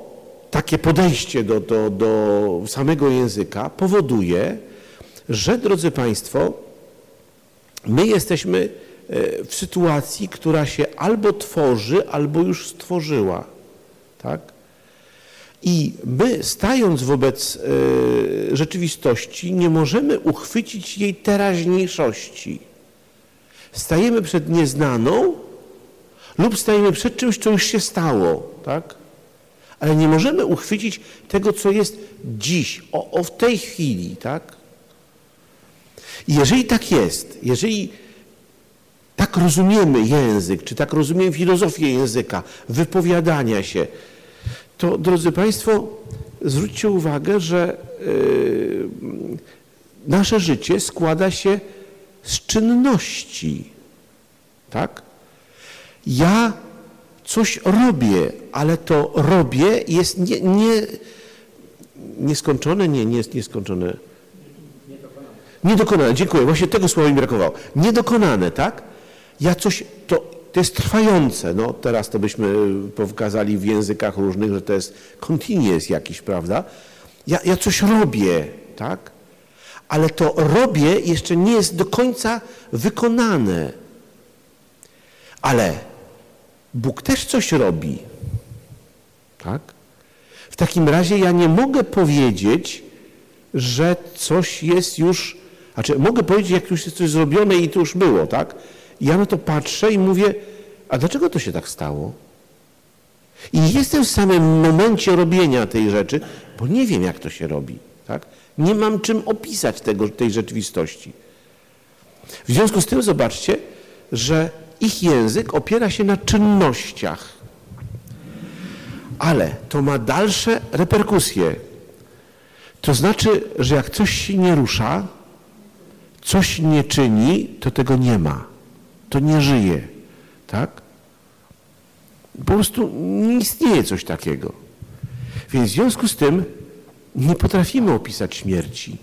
takie podejście do, do, do samego języka powoduje, że, drodzy Państwo, my jesteśmy e, w sytuacji, która się albo tworzy, albo już stworzyła. Tak? I my, stając wobec y, rzeczywistości, nie możemy uchwycić jej teraźniejszości. Stajemy przed nieznaną lub stajemy przed czymś, co już się stało. Tak? Ale nie możemy uchwycić tego, co jest dziś, o, o w tej chwili. Tak? I jeżeli tak jest, jeżeli tak rozumiemy język, czy tak rozumiemy filozofię języka, wypowiadania się, to drodzy Państwo, zwróćcie uwagę, że yy, nasze życie składa się z czynności. Tak? Ja coś robię, ale to robię jest nie, nie, nieskończone, nie, nie jest nieskończone. Niedokonane, dziękuję. Właśnie tego słowa mi brakowało. Niedokonane, tak? Ja coś, to, to jest trwające. No, teraz to byśmy pokazali w językach różnych, że to jest continuous jakiś, prawda? Ja, ja coś robię, tak? Ale to robię jeszcze nie jest do końca wykonane. Ale Bóg też coś robi. Tak? W takim razie ja nie mogę powiedzieć, że coś jest już znaczy, mogę powiedzieć, jak już jest coś zrobione i to już było, tak? Ja na to patrzę i mówię, a dlaczego to się tak stało? I jestem w samym momencie robienia tej rzeczy, bo nie wiem, jak to się robi, tak? Nie mam czym opisać tego, tej rzeczywistości. W związku z tym zobaczcie, że ich język opiera się na czynnościach. Ale to ma dalsze reperkusje. To znaczy, że jak coś się nie rusza, coś nie czyni, to tego nie ma. To nie żyje. Tak? Po prostu nie istnieje coś takiego. Więc w związku z tym nie potrafimy opisać śmierci.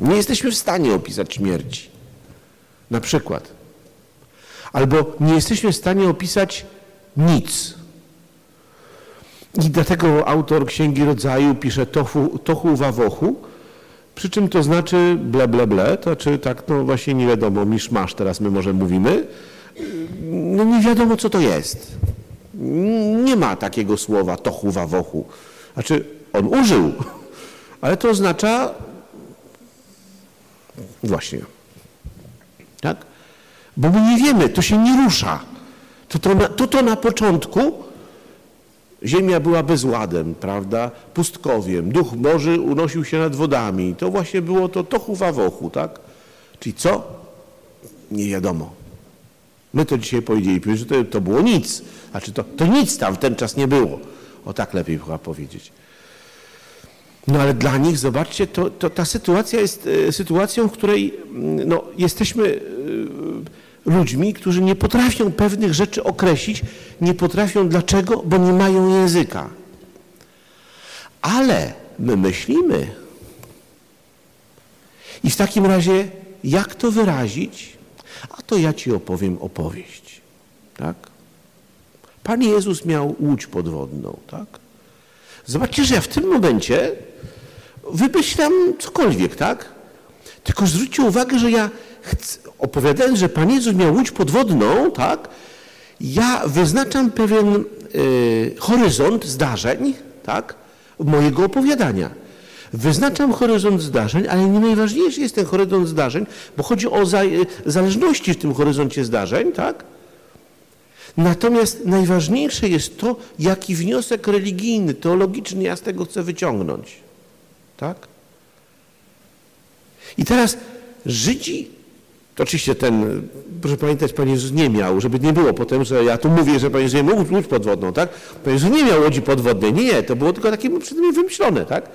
Nie jesteśmy w stanie opisać śmierci. Na przykład. Albo nie jesteśmy w stanie opisać nic. I dlatego autor Księgi Rodzaju pisze tohu, tohu wawohu, przy czym to znaczy ble, ble, ble, to znaczy tak, no właśnie nie wiadomo, misz masz teraz my może mówimy, no nie wiadomo co to jest. Nie ma takiego słowa tochu wawochu. Znaczy on użył, ale to oznacza właśnie. Tak? Bo my nie wiemy, to się nie rusza. To to na, to, to na początku Ziemia była bezładem, prawda? Pustkowiem. Duch Boży unosił się nad wodami. To właśnie było to tochu wawochu, tak? Czyli co? Nie wiadomo. My to dzisiaj powiedzieliśmy, że to, to było nic. Znaczy to, to nic tam w ten czas nie było. O tak lepiej chyba powiedzieć. No ale dla nich, zobaczcie, to, to ta sytuacja jest e, sytuacją, w której mm, no, jesteśmy e, ludźmi, którzy nie potrafią pewnych rzeczy określić, nie potrafią dlaczego, bo nie mają języka. Ale my myślimy. I w takim razie, jak to wyrazić? A to ja ci opowiem opowieść. Tak? Pan Jezus miał łódź podwodną, tak? Zobaczcie, że ja w tym momencie wymyślam cokolwiek, tak? Tylko zwróćcie uwagę, że ja chcę, opowiadając, że Pan Jezus miał łódź podwodną, tak, ja wyznaczam pewien y, horyzont zdarzeń, tak, mojego opowiadania. Wyznaczam horyzont zdarzeń, ale nie najważniejszy jest ten horyzont zdarzeń, bo chodzi o za, zależności w tym horyzoncie zdarzeń, tak? Natomiast najważniejsze jest to, jaki wniosek religijny, teologiczny ja z tego chcę wyciągnąć. Tak? I teraz Żydzi oczywiście ten, proszę pamiętać, Pan Jezus nie miał, żeby nie było potem, że ja tu mówię, że Pan Jezus nie mógł łódź podwodną, tak? Pan Jezus nie miał łodzi podwodnej. Nie, to było tylko takie przed wymyślone, tak?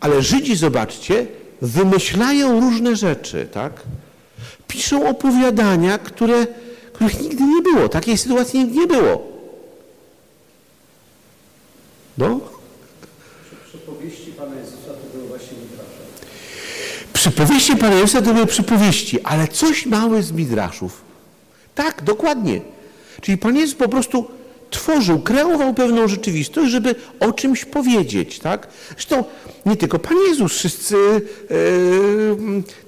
Ale Żydzi, zobaczcie, wymyślają różne rzeczy, tak? Piszą opowiadania, które, których nigdy nie było. Takiej sytuacji nigdy nie było. No? Przypowieści Pana Jezusa to były właśnie midrasze. Przypowieści Pana Jezusa to były przypowieści, ale coś małe z midraszów. Tak, dokładnie. Czyli Pan Jezus po prostu tworzył, kreował pewną rzeczywistość, żeby o czymś powiedzieć, tak? Zresztą nie tylko Pan Jezus, wszyscy e,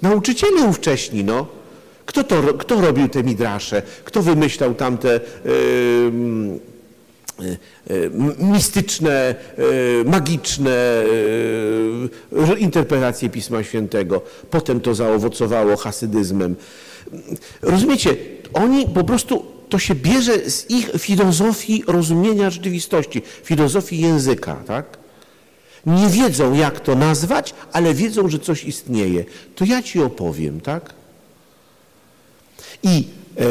nauczyciele ówcześni, no. Kto, to, kto robił te midrasze? Kto wymyślał tamte e, mistyczne, e, magiczne interpretacje Pisma Świętego. Potem to zaowocowało hasydyzmem. Rozumiecie, oni po prostu, to się bierze z ich filozofii rozumienia rzeczywistości, filozofii języka, tak? Nie wiedzą, jak to nazwać, ale wiedzą, że coś istnieje. To ja ci opowiem, tak? I e,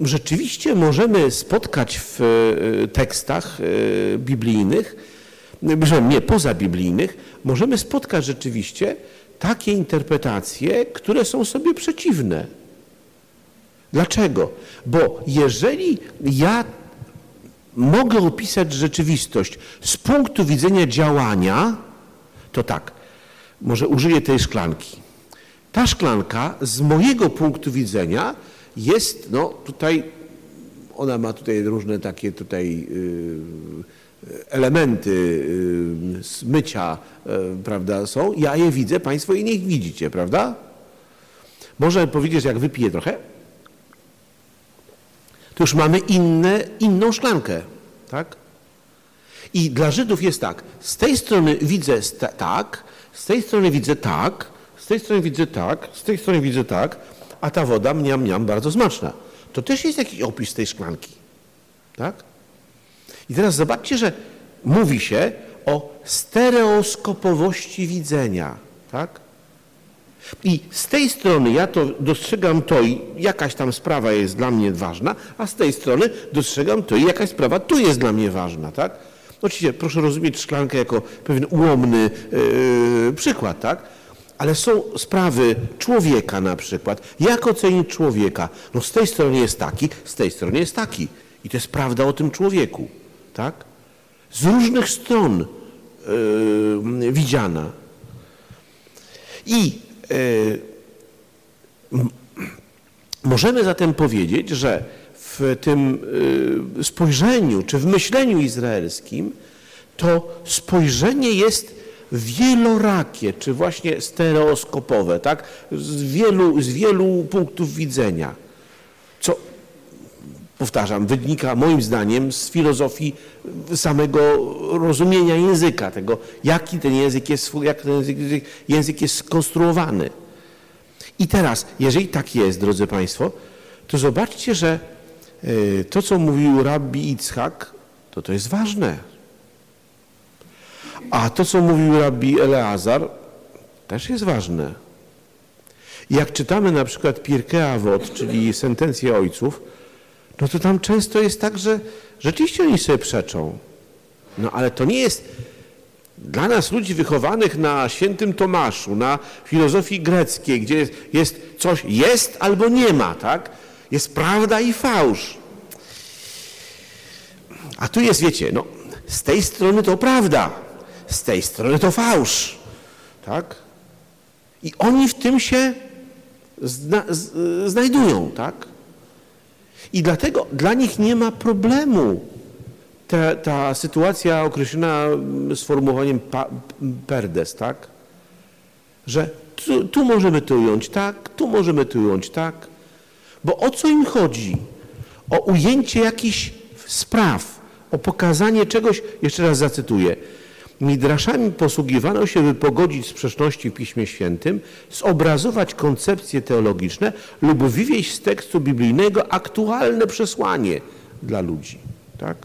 rzeczywiście możemy spotkać w e, tekstach e, biblijnych, nie pozabiblijnych, możemy spotkać rzeczywiście takie interpretacje, które są sobie przeciwne. Dlaczego? Bo jeżeli ja mogę opisać rzeczywistość z punktu widzenia działania, to tak, może użyję tej szklanki. Ta szklanka z mojego punktu widzenia jest, no tutaj, ona ma tutaj różne takie tutaj yy, elementy yy, smycia, yy, prawda, są. Ja je widzę, Państwo je nie widzicie, prawda? Można powiedzieć, jak wypiję trochę, to już mamy inne, inną szklankę, tak? I dla Żydów jest tak, z tej strony widzę tak, z tej strony widzę tak, z tej strony widzę tak, z tej strony widzę tak, a ta woda mniam, mniam bardzo smaczna. To też jest jakiś opis tej szklanki, tak? I teraz zobaczcie, że mówi się o stereoskopowości widzenia, tak? I z tej strony ja to dostrzegam to i jakaś tam sprawa jest dla mnie ważna, a z tej strony dostrzegam to i jakaś sprawa tu jest dla mnie ważna, tak? Oczywiście proszę rozumieć szklankę jako pewien ułomny yy, przykład, tak? Ale są sprawy człowieka na przykład. Jak ocenić człowieka? No z tej strony jest taki, z tej strony jest taki. I to jest prawda o tym człowieku, tak? Z różnych stron yy, widziana. I yy, możemy zatem powiedzieć, że w tym yy, spojrzeniu czy w myśleniu izraelskim to spojrzenie jest wielorakie, czy właśnie stereoskopowe, tak? z, wielu, z wielu punktów widzenia, co, powtarzam, wynika moim zdaniem z filozofii samego rozumienia języka, tego, jaki ten język jest, jak ten język, język jest skonstruowany. I teraz, jeżeli tak jest, drodzy Państwo, to zobaczcie, że y, to, co mówił rabbi Itzhak, to to jest ważne. A to, co mówił rabbi Eleazar, też jest ważne. Jak czytamy na przykład Pirkei Avot, czyli sentencję ojców, no to tam często jest tak, że rzeczywiście oni sobie przeczą. No ale to nie jest dla nas ludzi wychowanych na świętym Tomaszu, na filozofii greckiej, gdzie jest, jest coś jest albo nie ma, tak? Jest prawda i fałsz. A tu jest, wiecie, no z tej strony to prawda, z tej strony to fałsz. Tak? I oni w tym się zna, z, znajdują, tak? I dlatego dla nich nie ma problemu ta, ta sytuacja określona sformułowaniem pa, perdes, tak? Że tu, tu możemy to ująć tak, tu możemy to ująć tak. Bo o co im chodzi? O ujęcie jakichś spraw, o pokazanie czegoś, jeszcze raz zacytuję, Midraszami posługiwano się, by pogodzić sprzeczności w Piśmie Świętym, zobrazować koncepcje teologiczne lub wywieźć z tekstu biblijnego aktualne przesłanie dla ludzi. Tak?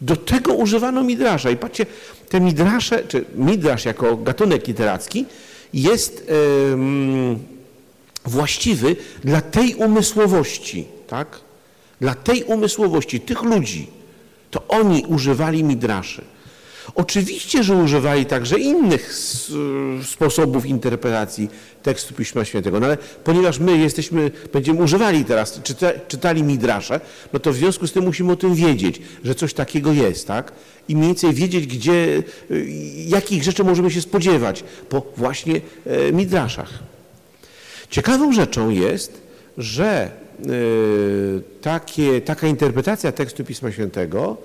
Do tego używano midrasza. I patrzcie, te midrasze, czy midrasz jako gatunek literacki jest właściwy dla tej umysłowości, tak? Dla tej umysłowości, tych ludzi. To oni używali midraszy. Oczywiście, że używali także innych sposobów interpretacji tekstu Pisma Świętego, no ale ponieważ my jesteśmy, będziemy używali teraz, czyta, czytali Midrasze, no to w związku z tym musimy o tym wiedzieć, że coś takiego jest, tak? I mniej więcej wiedzieć, gdzie, y, jakich rzeczy możemy się spodziewać po właśnie e, Midraszach. Ciekawą rzeczą jest, że y, takie, taka interpretacja tekstu Pisma Świętego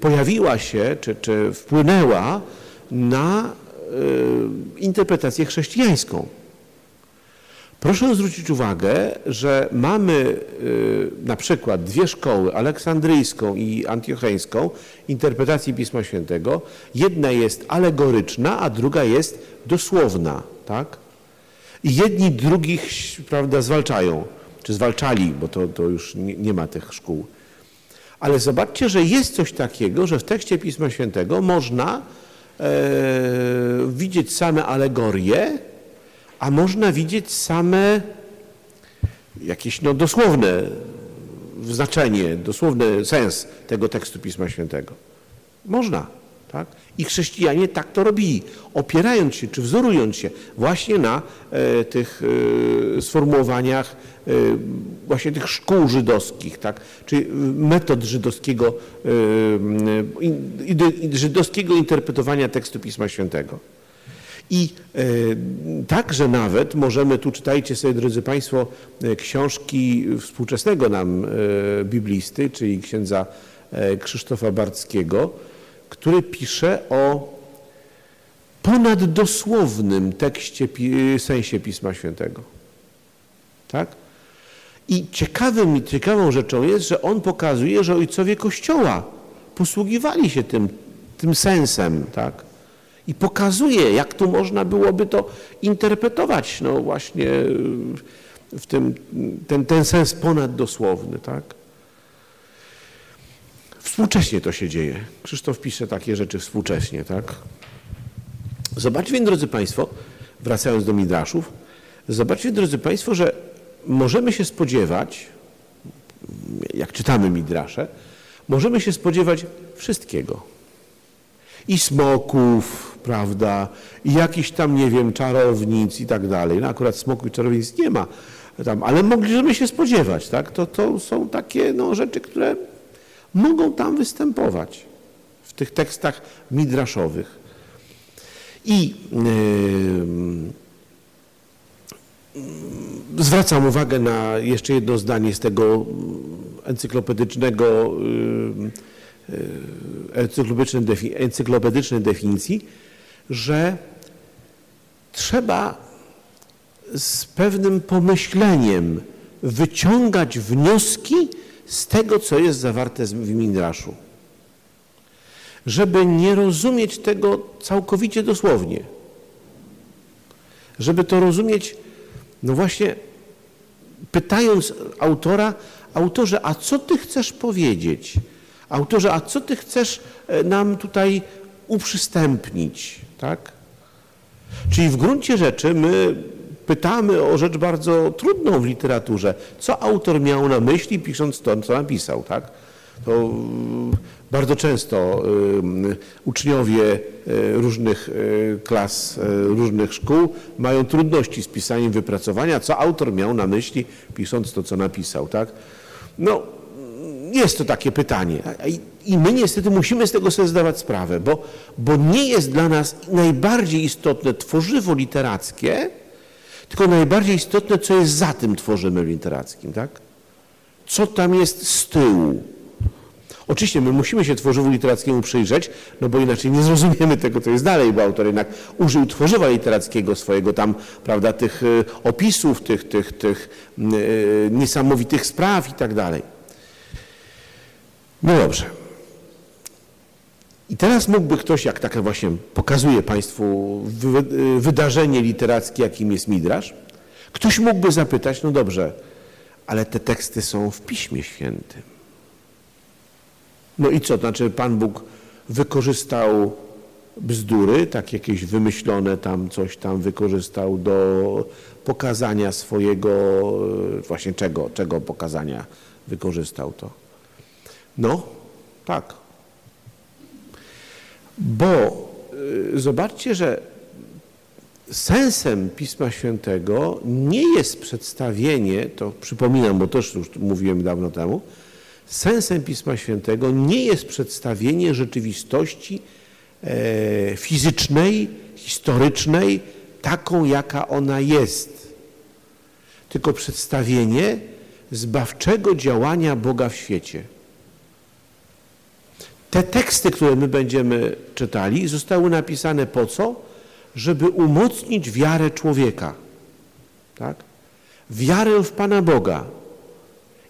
pojawiła się, czy, czy wpłynęła na y, interpretację chrześcijańską. Proszę zwrócić uwagę, że mamy y, na przykład dwie szkoły, aleksandryjską i antiocheńską, interpretacji Pisma Świętego. Jedna jest alegoryczna, a druga jest dosłowna. Tak? I jedni drugich prawda, zwalczają, czy zwalczali, bo to, to już nie, nie ma tych szkół. Ale zobaczcie, że jest coś takiego, że w tekście Pisma Świętego można e, widzieć same alegorie, a można widzieć same jakieś no, dosłowne znaczenie, dosłowny sens tego tekstu Pisma Świętego. Można. Tak? I chrześcijanie tak to robili, opierając się czy wzorując się właśnie na e, tych e, sformułowaniach e, właśnie tych szkół żydowskich, tak? czy metod żydowskiego, e, ide- żydowskiego interpretowania tekstu Pisma Świętego. I e, także nawet możemy, tu czytajcie sobie, drodzy Państwo, e, książki współczesnego nam e, biblisty, czyli księdza e, Krzysztofa Barckiego, który pisze o ponaddosłownym tekście, pi- sensie Pisma Świętego. Tak? I ciekawym, ciekawą rzeczą jest, że on pokazuje, że ojcowie Kościoła posługiwali się tym, tym sensem, tak? I pokazuje, jak tu można byłoby to interpretować, no właśnie w tym, ten, ten sens ponaddosłowny, tak? Współcześnie to się dzieje. Krzysztof pisze takie rzeczy współcześnie, tak? Zobaczcie więc, drodzy Państwo, wracając do Midraszów, zobaczcie, drodzy Państwo, że możemy się spodziewać, jak czytamy Midrasze, możemy się spodziewać wszystkiego. I smoków, prawda, i jakichś tam, nie wiem, czarownic i tak dalej. No akurat smoków i czarownic nie ma tam, ale mogliśmy się spodziewać, tak? To, to są takie no, rzeczy, które mogą tam występować w tych tekstach midraszowych. I yy, zwracam uwagę na jeszcze jedno zdanie z tego encyklopedycznego, yy, encyklopedycznej, encyklopedycznej definicji, że trzeba z pewnym pomyśleniem wyciągać wnioski z tego, co jest zawarte w Midraszu. Żeby nie rozumieć tego całkowicie dosłownie. Żeby to rozumieć, no właśnie, pytając autora, autorze, a co ty chcesz powiedzieć? Autorze, a co ty chcesz nam tutaj uprzystępnić? Tak? Czyli w gruncie rzeczy my pytamy o rzecz bardzo trudną w literaturze. Co autor miał na myśli, pisząc to, co napisał, tak? To bardzo często y, uczniowie y, różnych y, klas, różnych szkół mają trudności z pisaniem wypracowania, co autor miał na myśli, pisząc to, co napisał, tak? No, jest to takie pytanie. I my niestety musimy z tego sobie zdawać sprawę, bo, bo nie jest dla nas najbardziej istotne tworzywo literackie, tylko najbardziej istotne, co jest za tym tworzywem literackim, tak? Co tam jest z tyłu. Oczywiście my musimy się tworzywu literackiemu przyjrzeć, no bo inaczej nie zrozumiemy tego, co jest dalej, bo autor jednak użył tworzywa literackiego swojego tam, prawda, tych y, opisów, tych, tych, tych y, niesamowitych spraw i tak dalej. No dobrze. I teraz mógłby ktoś, jak takie właśnie pokazuje Państwu wy, wydarzenie literackie, jakim jest Midrasz, ktoś mógłby zapytać, no dobrze, ale te teksty są w Piśmie Świętym. No i co, znaczy Pan Bóg wykorzystał bzdury, tak jakieś wymyślone tam, coś tam wykorzystał do pokazania swojego, właśnie czego, czego pokazania wykorzystał to. No, tak. Bo y, zobaczcie, że sensem Pisma Świętego nie jest przedstawienie, to przypominam, bo też już mówiłem dawno temu, sensem Pisma Świętego nie jest przedstawienie rzeczywistości e, fizycznej, historycznej, taką jaka ona jest, tylko przedstawienie zbawczego działania Boga w świecie. Te teksty, które my będziemy czytali, zostały napisane po co? Żeby umocnić wiarę człowieka. Tak? Wiarę w Pana Boga.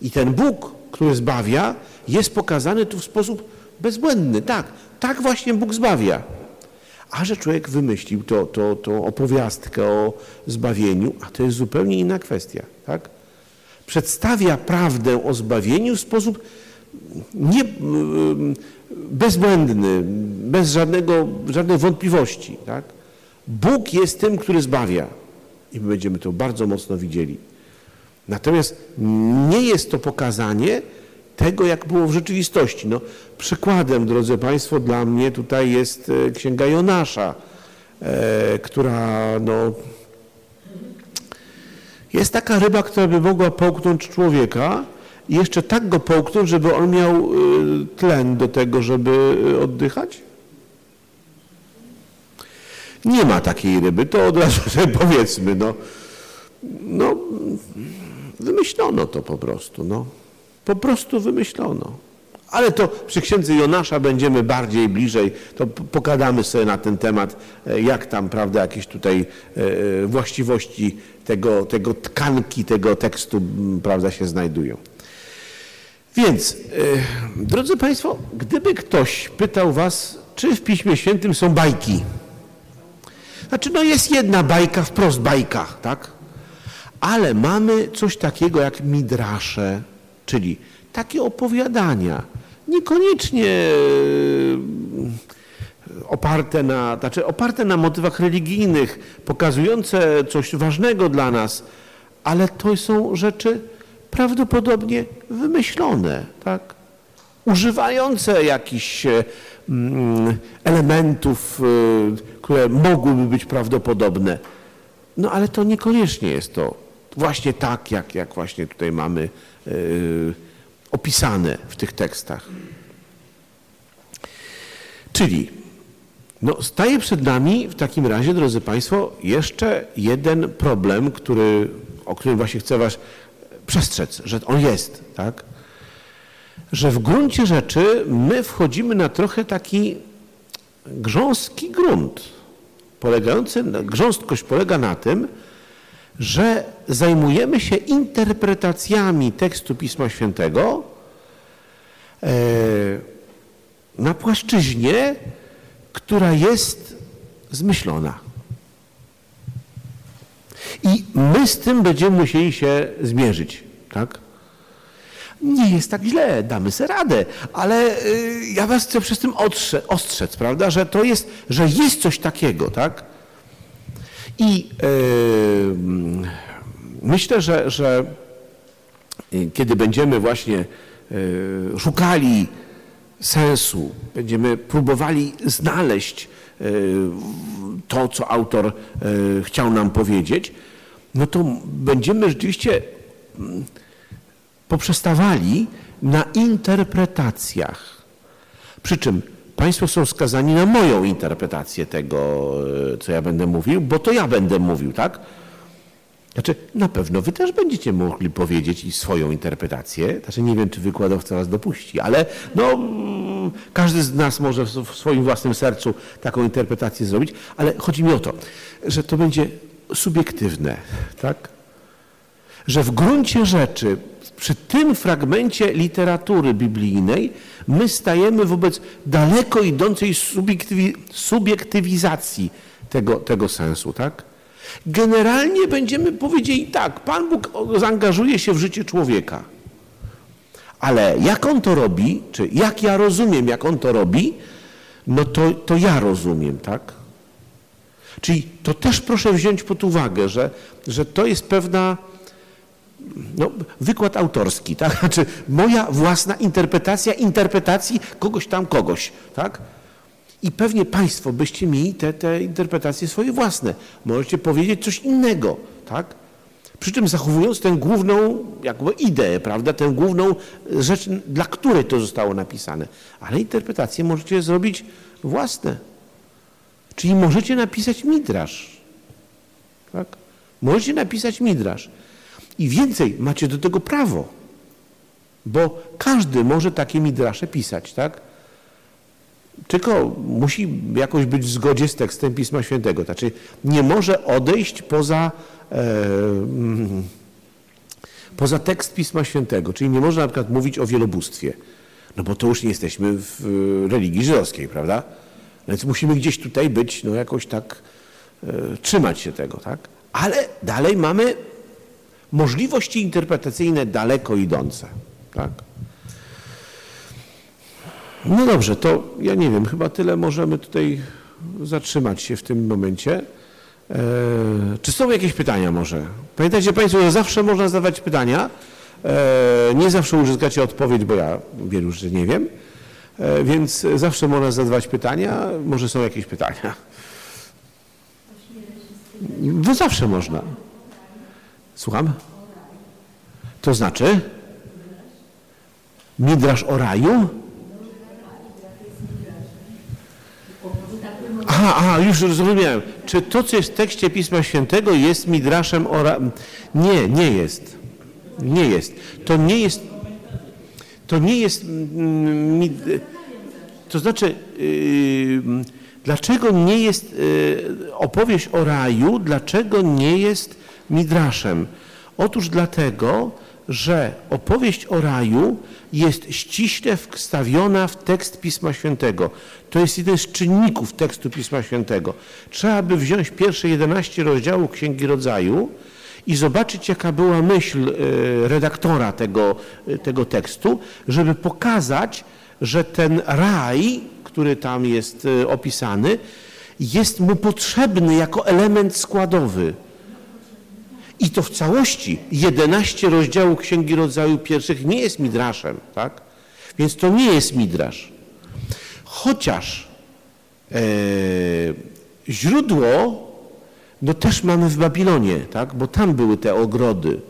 I ten Bóg, który zbawia, jest pokazany tu w sposób bezbłędny. Tak, tak właśnie Bóg zbawia. A że człowiek wymyślił to, to, to opowiastkę o zbawieniu, a to jest zupełnie inna kwestia. Tak? Przedstawia prawdę o zbawieniu w sposób nie, bezbłędny, bez żadnego, żadnej wątpliwości. Tak? Bóg jest tym, który zbawia. I my będziemy to bardzo mocno widzieli. Natomiast nie jest to pokazanie tego, jak było w rzeczywistości. No, przykładem, drodzy Państwo, dla mnie tutaj jest e, Księga Jonasza, e, która no, jest taka ryba, która by mogła połknąć człowieka i jeszcze tak go połknąć, żeby on miał e, tlen do tego, żeby e, oddychać? Nie ma takiej ryby, to od razu sobie powiedzmy. No, no wymyślono to po prostu. No. Po prostu wymyślono. Ale to przy księdze Jonasza będziemy bardziej bliżej, to pokadamy sobie na ten temat, e, jak tam, prawda, jakieś tutaj e, właściwości tego, tego tkanki tego tekstu, prawda, się znajdują. Więc, e, drodzy Państwo, gdyby ktoś pytał Was, czy w Piśmie Świętym są bajki, znaczy, no jest jedna bajka, wprost bajka, tak? Ale mamy coś takiego jak midrasze, czyli takie opowiadania, niekoniecznie e, oparte na, znaczy oparte na motywach religijnych, pokazujące coś ważnego dla nas, ale to są rzeczy prawdopodobnie wymyślone, tak? używające jakichś e, mm, elementów, e, które mogłyby być prawdopodobne. No ale to niekoniecznie jest to właśnie tak, jak, jak właśnie tutaj mamy opisane w tych tekstach. Czyli no, staje przed nami w takim razie, drodzy Państwo, jeszcze jeden problem, który, o którym właśnie chcę Was przestrzec, że on jest, tak? Że w gruncie rzeczy my wchodzimy na trochę taki grząski grunt, polegający, grząstkość polega na tym, że zajmujemy się interpretacjami tekstu Pisma Świętego e, na płaszczyźnie, która jest zmyślona. I my z tym będziemy musieli się zmierzyć, tak? Nie jest tak źle, damy sobie radę, ale y, ja was chcę przez tym ostrzec, prawda, że to jest, że jest coś takiego, tak? I yy, myślę, że, że kiedy będziemy właśnie yy, szukali sensu, będziemy próbowali znaleźć to, co autor chciał nam powiedzieć, no to będziemy rzeczywiście mm, poprzestawali na interpretacjach. Przy czym Państwo są skazani na moją interpretację tego, e, co ja będę mówił, bo to ja będę mówił, tak? Znaczy, na pewno wy też będziecie mogli powiedzieć i swoją interpretację. Znaczy, nie wiem, czy wykładowca was dopuści, ale no, każdy z nas może w swoim własnym sercu taką interpretację zrobić, ale chodzi mi o to, że to będzie subiektywne, tak? Że w gruncie rzeczy przy tym fragmencie literatury biblijnej my stajemy wobec daleko idącej subiektywi subiektywizacji tego, tego sensu, tak? Generalnie będziemy powiedzieli tak, Pan Bóg zaangażuje się w życie człowieka. Ale jak On to robi, czy jak ja rozumiem, jak On to robi, no to, to ja rozumiem, tak? Czyli to też proszę wziąć pod uwagę, że, że to jest pewna no, wykład autorski, tak? Znaczy moja własna interpretacja interpretacji kogoś tam, kogoś, tak? I pewnie Państwo byście mieli te, te interpretacje swoje własne. Możecie powiedzieć coś innego, tak? Przy czym zachowując tę główną jakby ideę, prawda, tę główną rzecz, dla której to zostało napisane. Ale interpretacje możecie zrobić własne. Czyli możecie napisać midrasz. Tak? Możecie napisać midrasz. I więcej, macie do tego prawo. Bo każdy może takie midrasze pisać, tak? Tylko musi jakoś być w zgodzie z tekstem Pisma Świętego. Znaczy nie może odejść poza, poza tekst Pisma Świętego. Czyli nie można na przykład mówić o wielobóstwie. No bo to już nie jesteśmy w e, religii żydowskiej, prawda? Więc musimy gdzieś tutaj być, no jakoś tak e, trzymać się tego, tak? Ale dalej mamy możliwości interpretacyjne daleko idące, tak? No dobrze, to ja nie wiem, chyba tyle możemy tutaj zatrzymać się w tym momencie. E, czy są jakieś pytania może? Pamiętajcie Państwo, że zawsze można zadawać pytania. E, nie zawsze uzyskacie odpowiedź, bo ja wielu rzeczy nie wiem. E, więc zawsze można zadawać pytania. Może są jakieś pytania? No zawsze można. Słucham? To znaczy? Midrasz o raju? Aha, aha, już zrozumiałem. Czy to, co jest w tekście Pisma Świętego jest midraszem o ra... Nie, nie jest. Nie jest. To nie jest... To nie jest... mm, mid- To znaczy, yy, dlaczego nie jest yy, opowieść o raju, dlaczego nie jest midraszem? Otóż dlatego, że opowieść o raju jest ściśle wstawiona w tekst Pisma Świętego. To jest jeden z czynników tekstu Pisma Świętego. Trzeba by wziąć pierwsze 11 rozdziałów Księgi Rodzaju i zobaczyć, jaka była myśl e, redaktora tego, e, tego tekstu, żeby pokazać, że ten raj, który tam jest e, opisany, jest mu potrzebny jako element składowy. I to w całości 11 rozdziałów Księgi Rodzaju pierwszych nie jest midraszem, tak? Więc to nie jest midrasz. Chociaż e, źródło no też mamy w Babilonie, tak? Bo tam były te ogrody.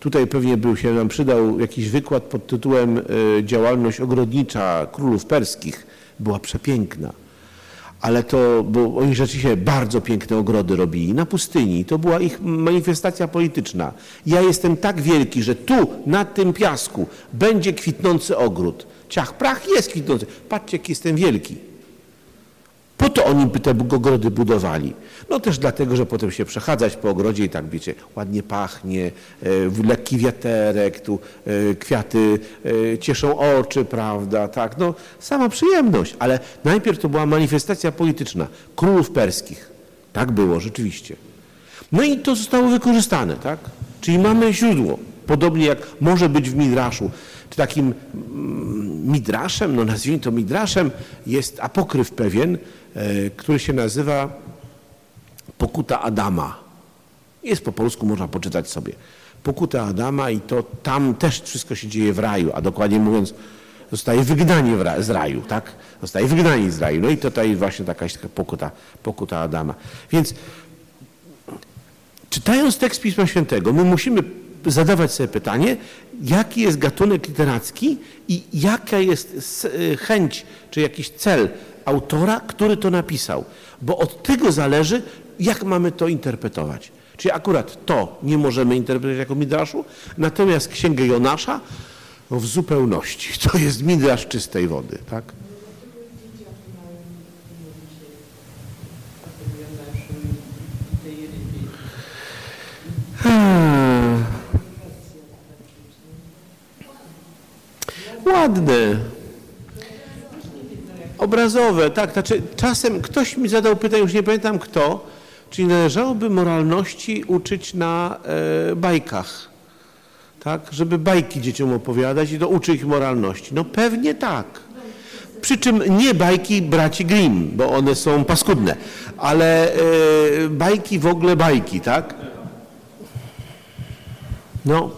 Tutaj pewnie by się nam przydał jakiś wykład pod tytułem e, Działalność ogrodnicza królów perskich. Była przepiękna ale to, bo oni rzeczywiście bardzo piękne ogrody robili na pustyni. To była ich manifestacja polityczna. Ja jestem tak wielki, że tu, na tym piasku, będzie kwitnący ogród. Ciach, prach jest kwitnący. Patrzcie, jaki jestem wielki. Po to oni by te ogrody budowali. No też dlatego, że potem się przechadzać po ogrodzie i tak wiecie, ładnie pachnie, e, lekki wiaterek, tu e, kwiaty e, cieszą oczy, prawda, tak, no sama przyjemność, ale najpierw to była manifestacja polityczna królów perskich. Tak było, rzeczywiście. No i to zostało wykorzystane, tak? Czyli mamy źródło, podobnie jak może być w Midraszu. Takim mm, Midraszem, no nazwijmy to Midraszem, jest apokryf pewien, który się nazywa Pokuta Adama. Jest po polsku, można poczytać sobie. Pokuta Adama i to tam też wszystko się dzieje w raju, a dokładnie mówiąc zostaje wygnanie z raju, tak? Zostaje wygnanie z raju. No i tutaj właśnie taka pokuta, pokuta Adama. Więc czytając tekst Pisma Świętego, my musimy zadawać sobie pytanie, jaki jest gatunek literacki i jaka jest y, chęć czy jakiś cel autora, który to napisał. Bo od tego zależy, jak mamy to interpretować. Czyli akurat to nie możemy interpretować jako midraszu, natomiast Księgę Jonasza w zupełności. To jest midrasz czystej wody. Tak? Hmm. Ładne. Obrazowe, tak. Znaczy, czasem ktoś mi zadał pytanie, już nie pamiętam kto, czy należałoby moralności uczyć na e, bajkach. Tak? Żeby bajki dzieciom opowiadać i to uczy ich moralności. No pewnie tak. Przy czym nie bajki braci Grimm, bo one są paskudne, ale e, bajki w ogóle bajki, tak? No,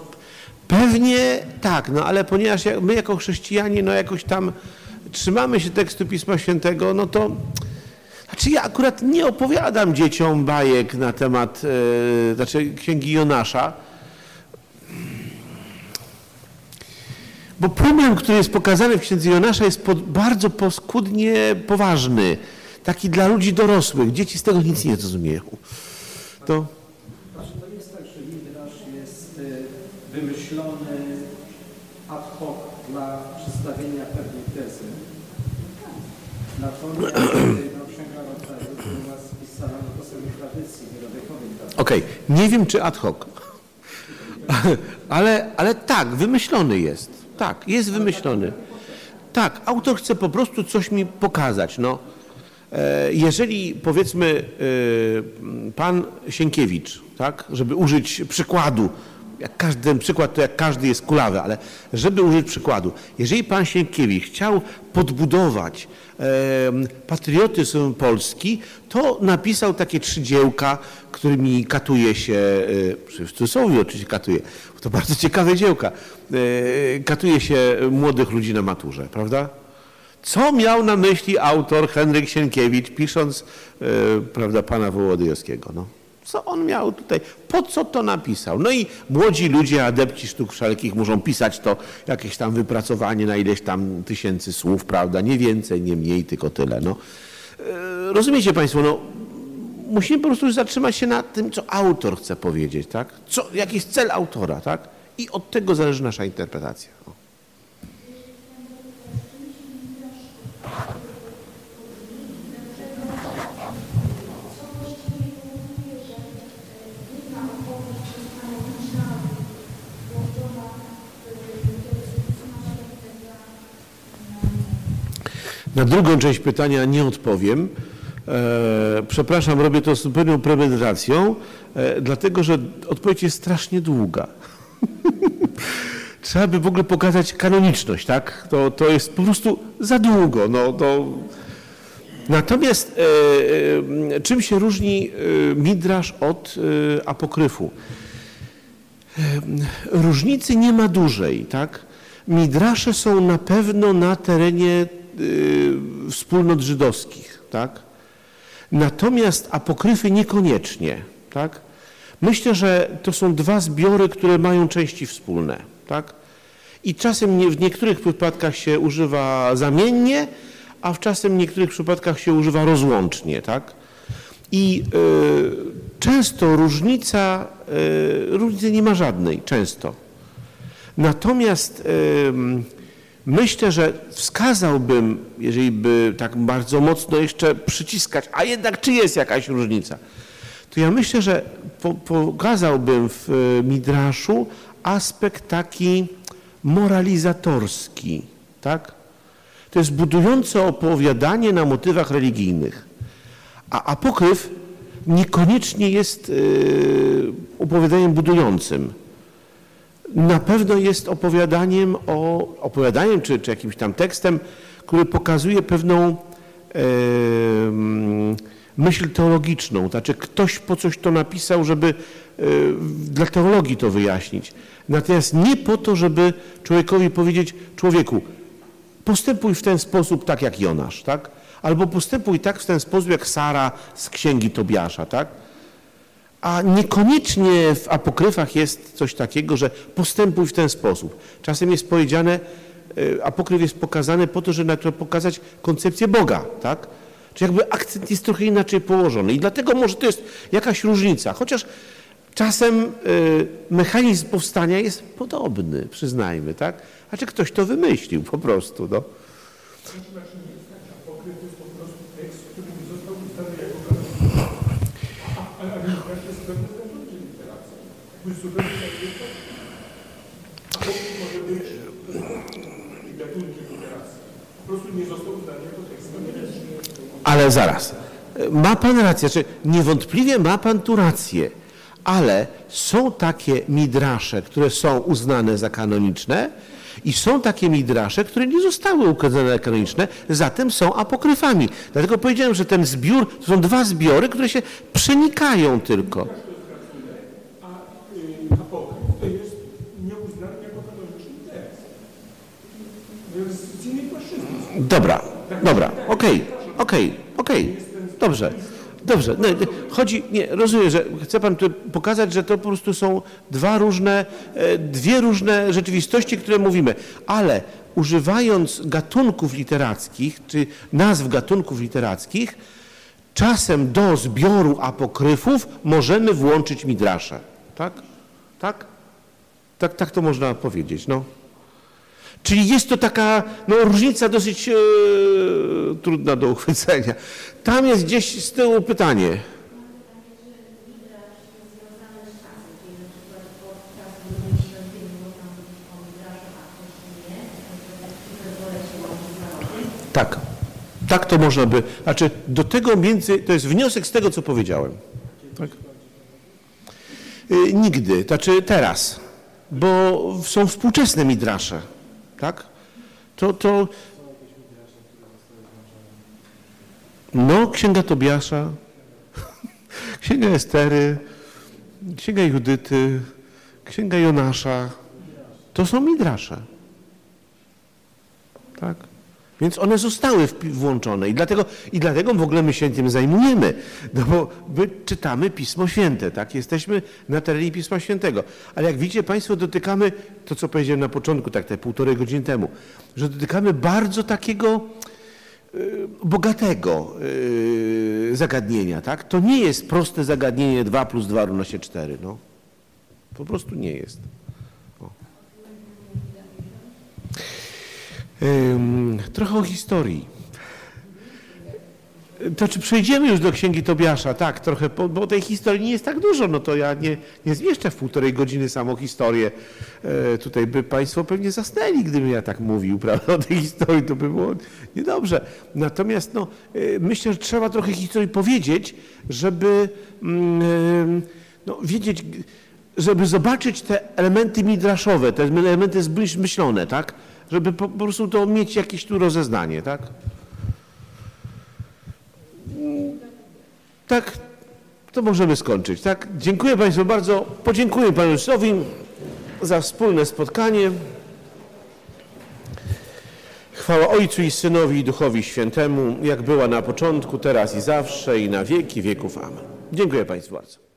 pewnie tak, no ale ponieważ my jako chrześcijanie, no jakoś tam trzymamy się tekstu Pisma Świętego, no to Znaczy ja akurat nie opowiadam dzieciom bajek na temat, e, znaczy księgi Jonasza, bo problem, który jest pokazany w księdze Jonasza jest pod, bardzo poskudnie poważny. Taki dla ludzi dorosłych. Dzieci z tego nic nie zrozumieją. To... Znaczy to jest tak, że Midrasz jest y, wymyślony ad hoc dla przedstawienia pewnej tezy. Natomiast y, no, Księga Rodzaju, która u nas pisana na podstawie tradycji wielowiekowej Okej, nie wiem czy ad hoc, ale, ale tak, wymyślony jest. Tak, jest wymyślony. Tak, autor chce po prostu coś mi pokazać. No. E, Jeżeli powiedzmy e, pan Sienkiewicz, tak, żeby użyć przykładu, jak każdy przykład to jak każdy jest kulawy, ale żeby użyć przykładu, jeżeli pan Sienkiewicz chciał podbudować e, patriotyzm Polski, to napisał takie trzy dziełka, którymi katuje się, e, w cudzysłowie oczywiście katuje, to bardzo ciekawe dziełka, e, katuje się młodych ludzi na maturze, prawda? Co miał na myśli autor Henryk Sienkiewicz, pisząc e, prawda, pana Wołodyjowskiego? No, co on miał tutaj? Po co to napisał? No i młodzi ludzie, adepci sztuk wszelkich muszą pisać to jakieś tam wypracowanie na ileś tam tysięcy słów, prawda? Nie więcej, nie mniej, tylko tyle. No. E, rozumiecie Państwo, no, musimy po prostu zatrzymać się na tym, co autor chce powiedzieć, tak? Co, jaki jest cel autora, tak? I od tego zależy nasza interpretacja. Na drugą część pytania nie odpowiem. E, przepraszam, robię to z zupełną premedytacją, e, dlatego że odpowiedź jest strasznie długa. Trzeba by w ogóle pokazać kanoniczność, tak? To, to jest po prostu za długo. No, to... Natomiast e, czym się różni Midrasz od apokryfu? Różnicy nie ma dużej, tak? Midrasze są na pewno na terenie wspólnot żydowskich, tak? Natomiast apokryfy niekoniecznie, tak? Myślę, że to są dwa zbiory, które mają części wspólne, tak? I czasem w niektórych przypadkach się używa zamiennie, a w czasem w niektórych przypadkach się używa rozłącznie, tak? I y, często różnica, y, różnicy nie ma żadnej, często. Natomiast ym, myślę, że wskazałbym, jeżeli by tak bardzo mocno jeszcze przyciskać, a jednak czy jest jakaś różnica, to ja myślę, że po, pokazałbym w y, Midraszu aspekt taki moralizatorski, tak? To jest budujące opowiadanie na motywach religijnych. A apokryf niekoniecznie jest y, opowiadaniem budującym na pewno jest opowiadaniem o, opowiadaniem czy, czy jakimś tam tekstem, który pokazuje pewną e, myśl teologiczną. Znaczy ktoś po coś to napisał, żeby e, dla teologii to wyjaśnić. Natomiast nie po to, żeby człowiekowi powiedzieć, człowieku, postępuj w ten sposób tak jak Jonasz, tak? Albo postępuj tak w ten sposób jak Sara z księgi Tobiasza, tak? A niekoniecznie w apokryfach jest coś takiego, że postępuj w ten sposób. Czasem jest powiedziane, e, apokryf jest pokazany po to, żeby pokazać koncepcję Boga, tak? Czy jakby akcent jest trochę inaczej położony. I dlatego może to jest jakaś różnica. Chociaż czasem y, mechanizm powstania jest podobny, przyznajmy, tak? A czy ktoś to wymyślił po prostu, no. Apokryf to jest po prostu tekst, który nie został uznany jako kanoniczny. A, a, a Midrasz jest pewnym gatunkiem literackim. Jakby zupełnie tak jest to. Apokryf może być gatunkiem literackim. Po prostu nie został uznany jako tekst kanoniczny. Ale zaraz. Ma pan rację, czy niewątpliwie ma pan tu rację, ale są takie midrasze, które są uznane za kanoniczne i są takie midrasze, które nie zostały uznane za kanoniczne, zatem są apokryfami. Dlatego powiedziałem, że ten zbiór, to są dwa zbiory, które się przenikają tylko. A y, apokryf to jest nieuznany jako kanoniczny tekst. Dobra, dobra, okej, okej, okej. Dobrze, dobrze. Nie, chodzi, nie, rozumiem, że chce Pan pokazać, że to po prostu są dwa różne, e, dwie różne rzeczywistości, które mówimy, ale używając gatunków literackich, czy nazw gatunków literackich, czasem do zbioru apokryfów możemy włączyć midrasze. Tak? Tak? Tak, tak to można powiedzieć, no. Czyli jest to taka no, różnica dosyć e, trudna do uchwycenia. Tam jest gdzieś z tyłu pytanie. Tak. Tak to można by. Znaczy, do tego między. To jest wniosek z tego, co powiedziałem. Tak? Y, nigdy. Znaczy, teraz. Bo są współczesne midrasze. Tak? To. to no, księga Tobiasza, księga Estery, księga Judyty, księga Jonasza. To są midrasze. Tak? Więc one zostały włączone i dlatego, i dlatego w ogóle my się tym zajmujemy, no bo my czytamy Pismo Święte, tak? Jesteśmy na terenie Pisma Świętego. Ale jak widzicie Państwo, dotykamy, to co powiedziałem na początku, tak te półtorej godziny temu, że dotykamy bardzo takiego y, bogatego y, zagadnienia, tak? To nie jest proste zagadnienie 2 plus 2 równa się 4, no. Po prostu nie jest. Trochę o historii. To czy przejdziemy już do Księgi Tobiasza? Tak, trochę, bo, tej historii nie jest tak dużo, no to ja nie, nie zmieszczę w półtorej godziny samą historię. E, tutaj by Państwo pewnie zasnęli, gdybym ja tak mówił, prawda, o tej historii, to by było niedobrze. Natomiast no, e, myślę, że trzeba trochę historii powiedzieć, żeby mm, no, wiedzieć, żeby zobaczyć te elementy midraszowe, te elementy zmyślone, tak? Żeby po, po prostu to mieć jakieś tu rozeznanie, tak? Tak, to możemy skończyć, tak? Dziękuję Państwu bardzo. Podziękuję Panu Rysowi za wspólne spotkanie. Chwała Ojcu i Synowi i Duchowi Świętemu, jak była na początku, teraz i zawsze i na wieki wieków. Amen. Dziękuję Państwu bardzo.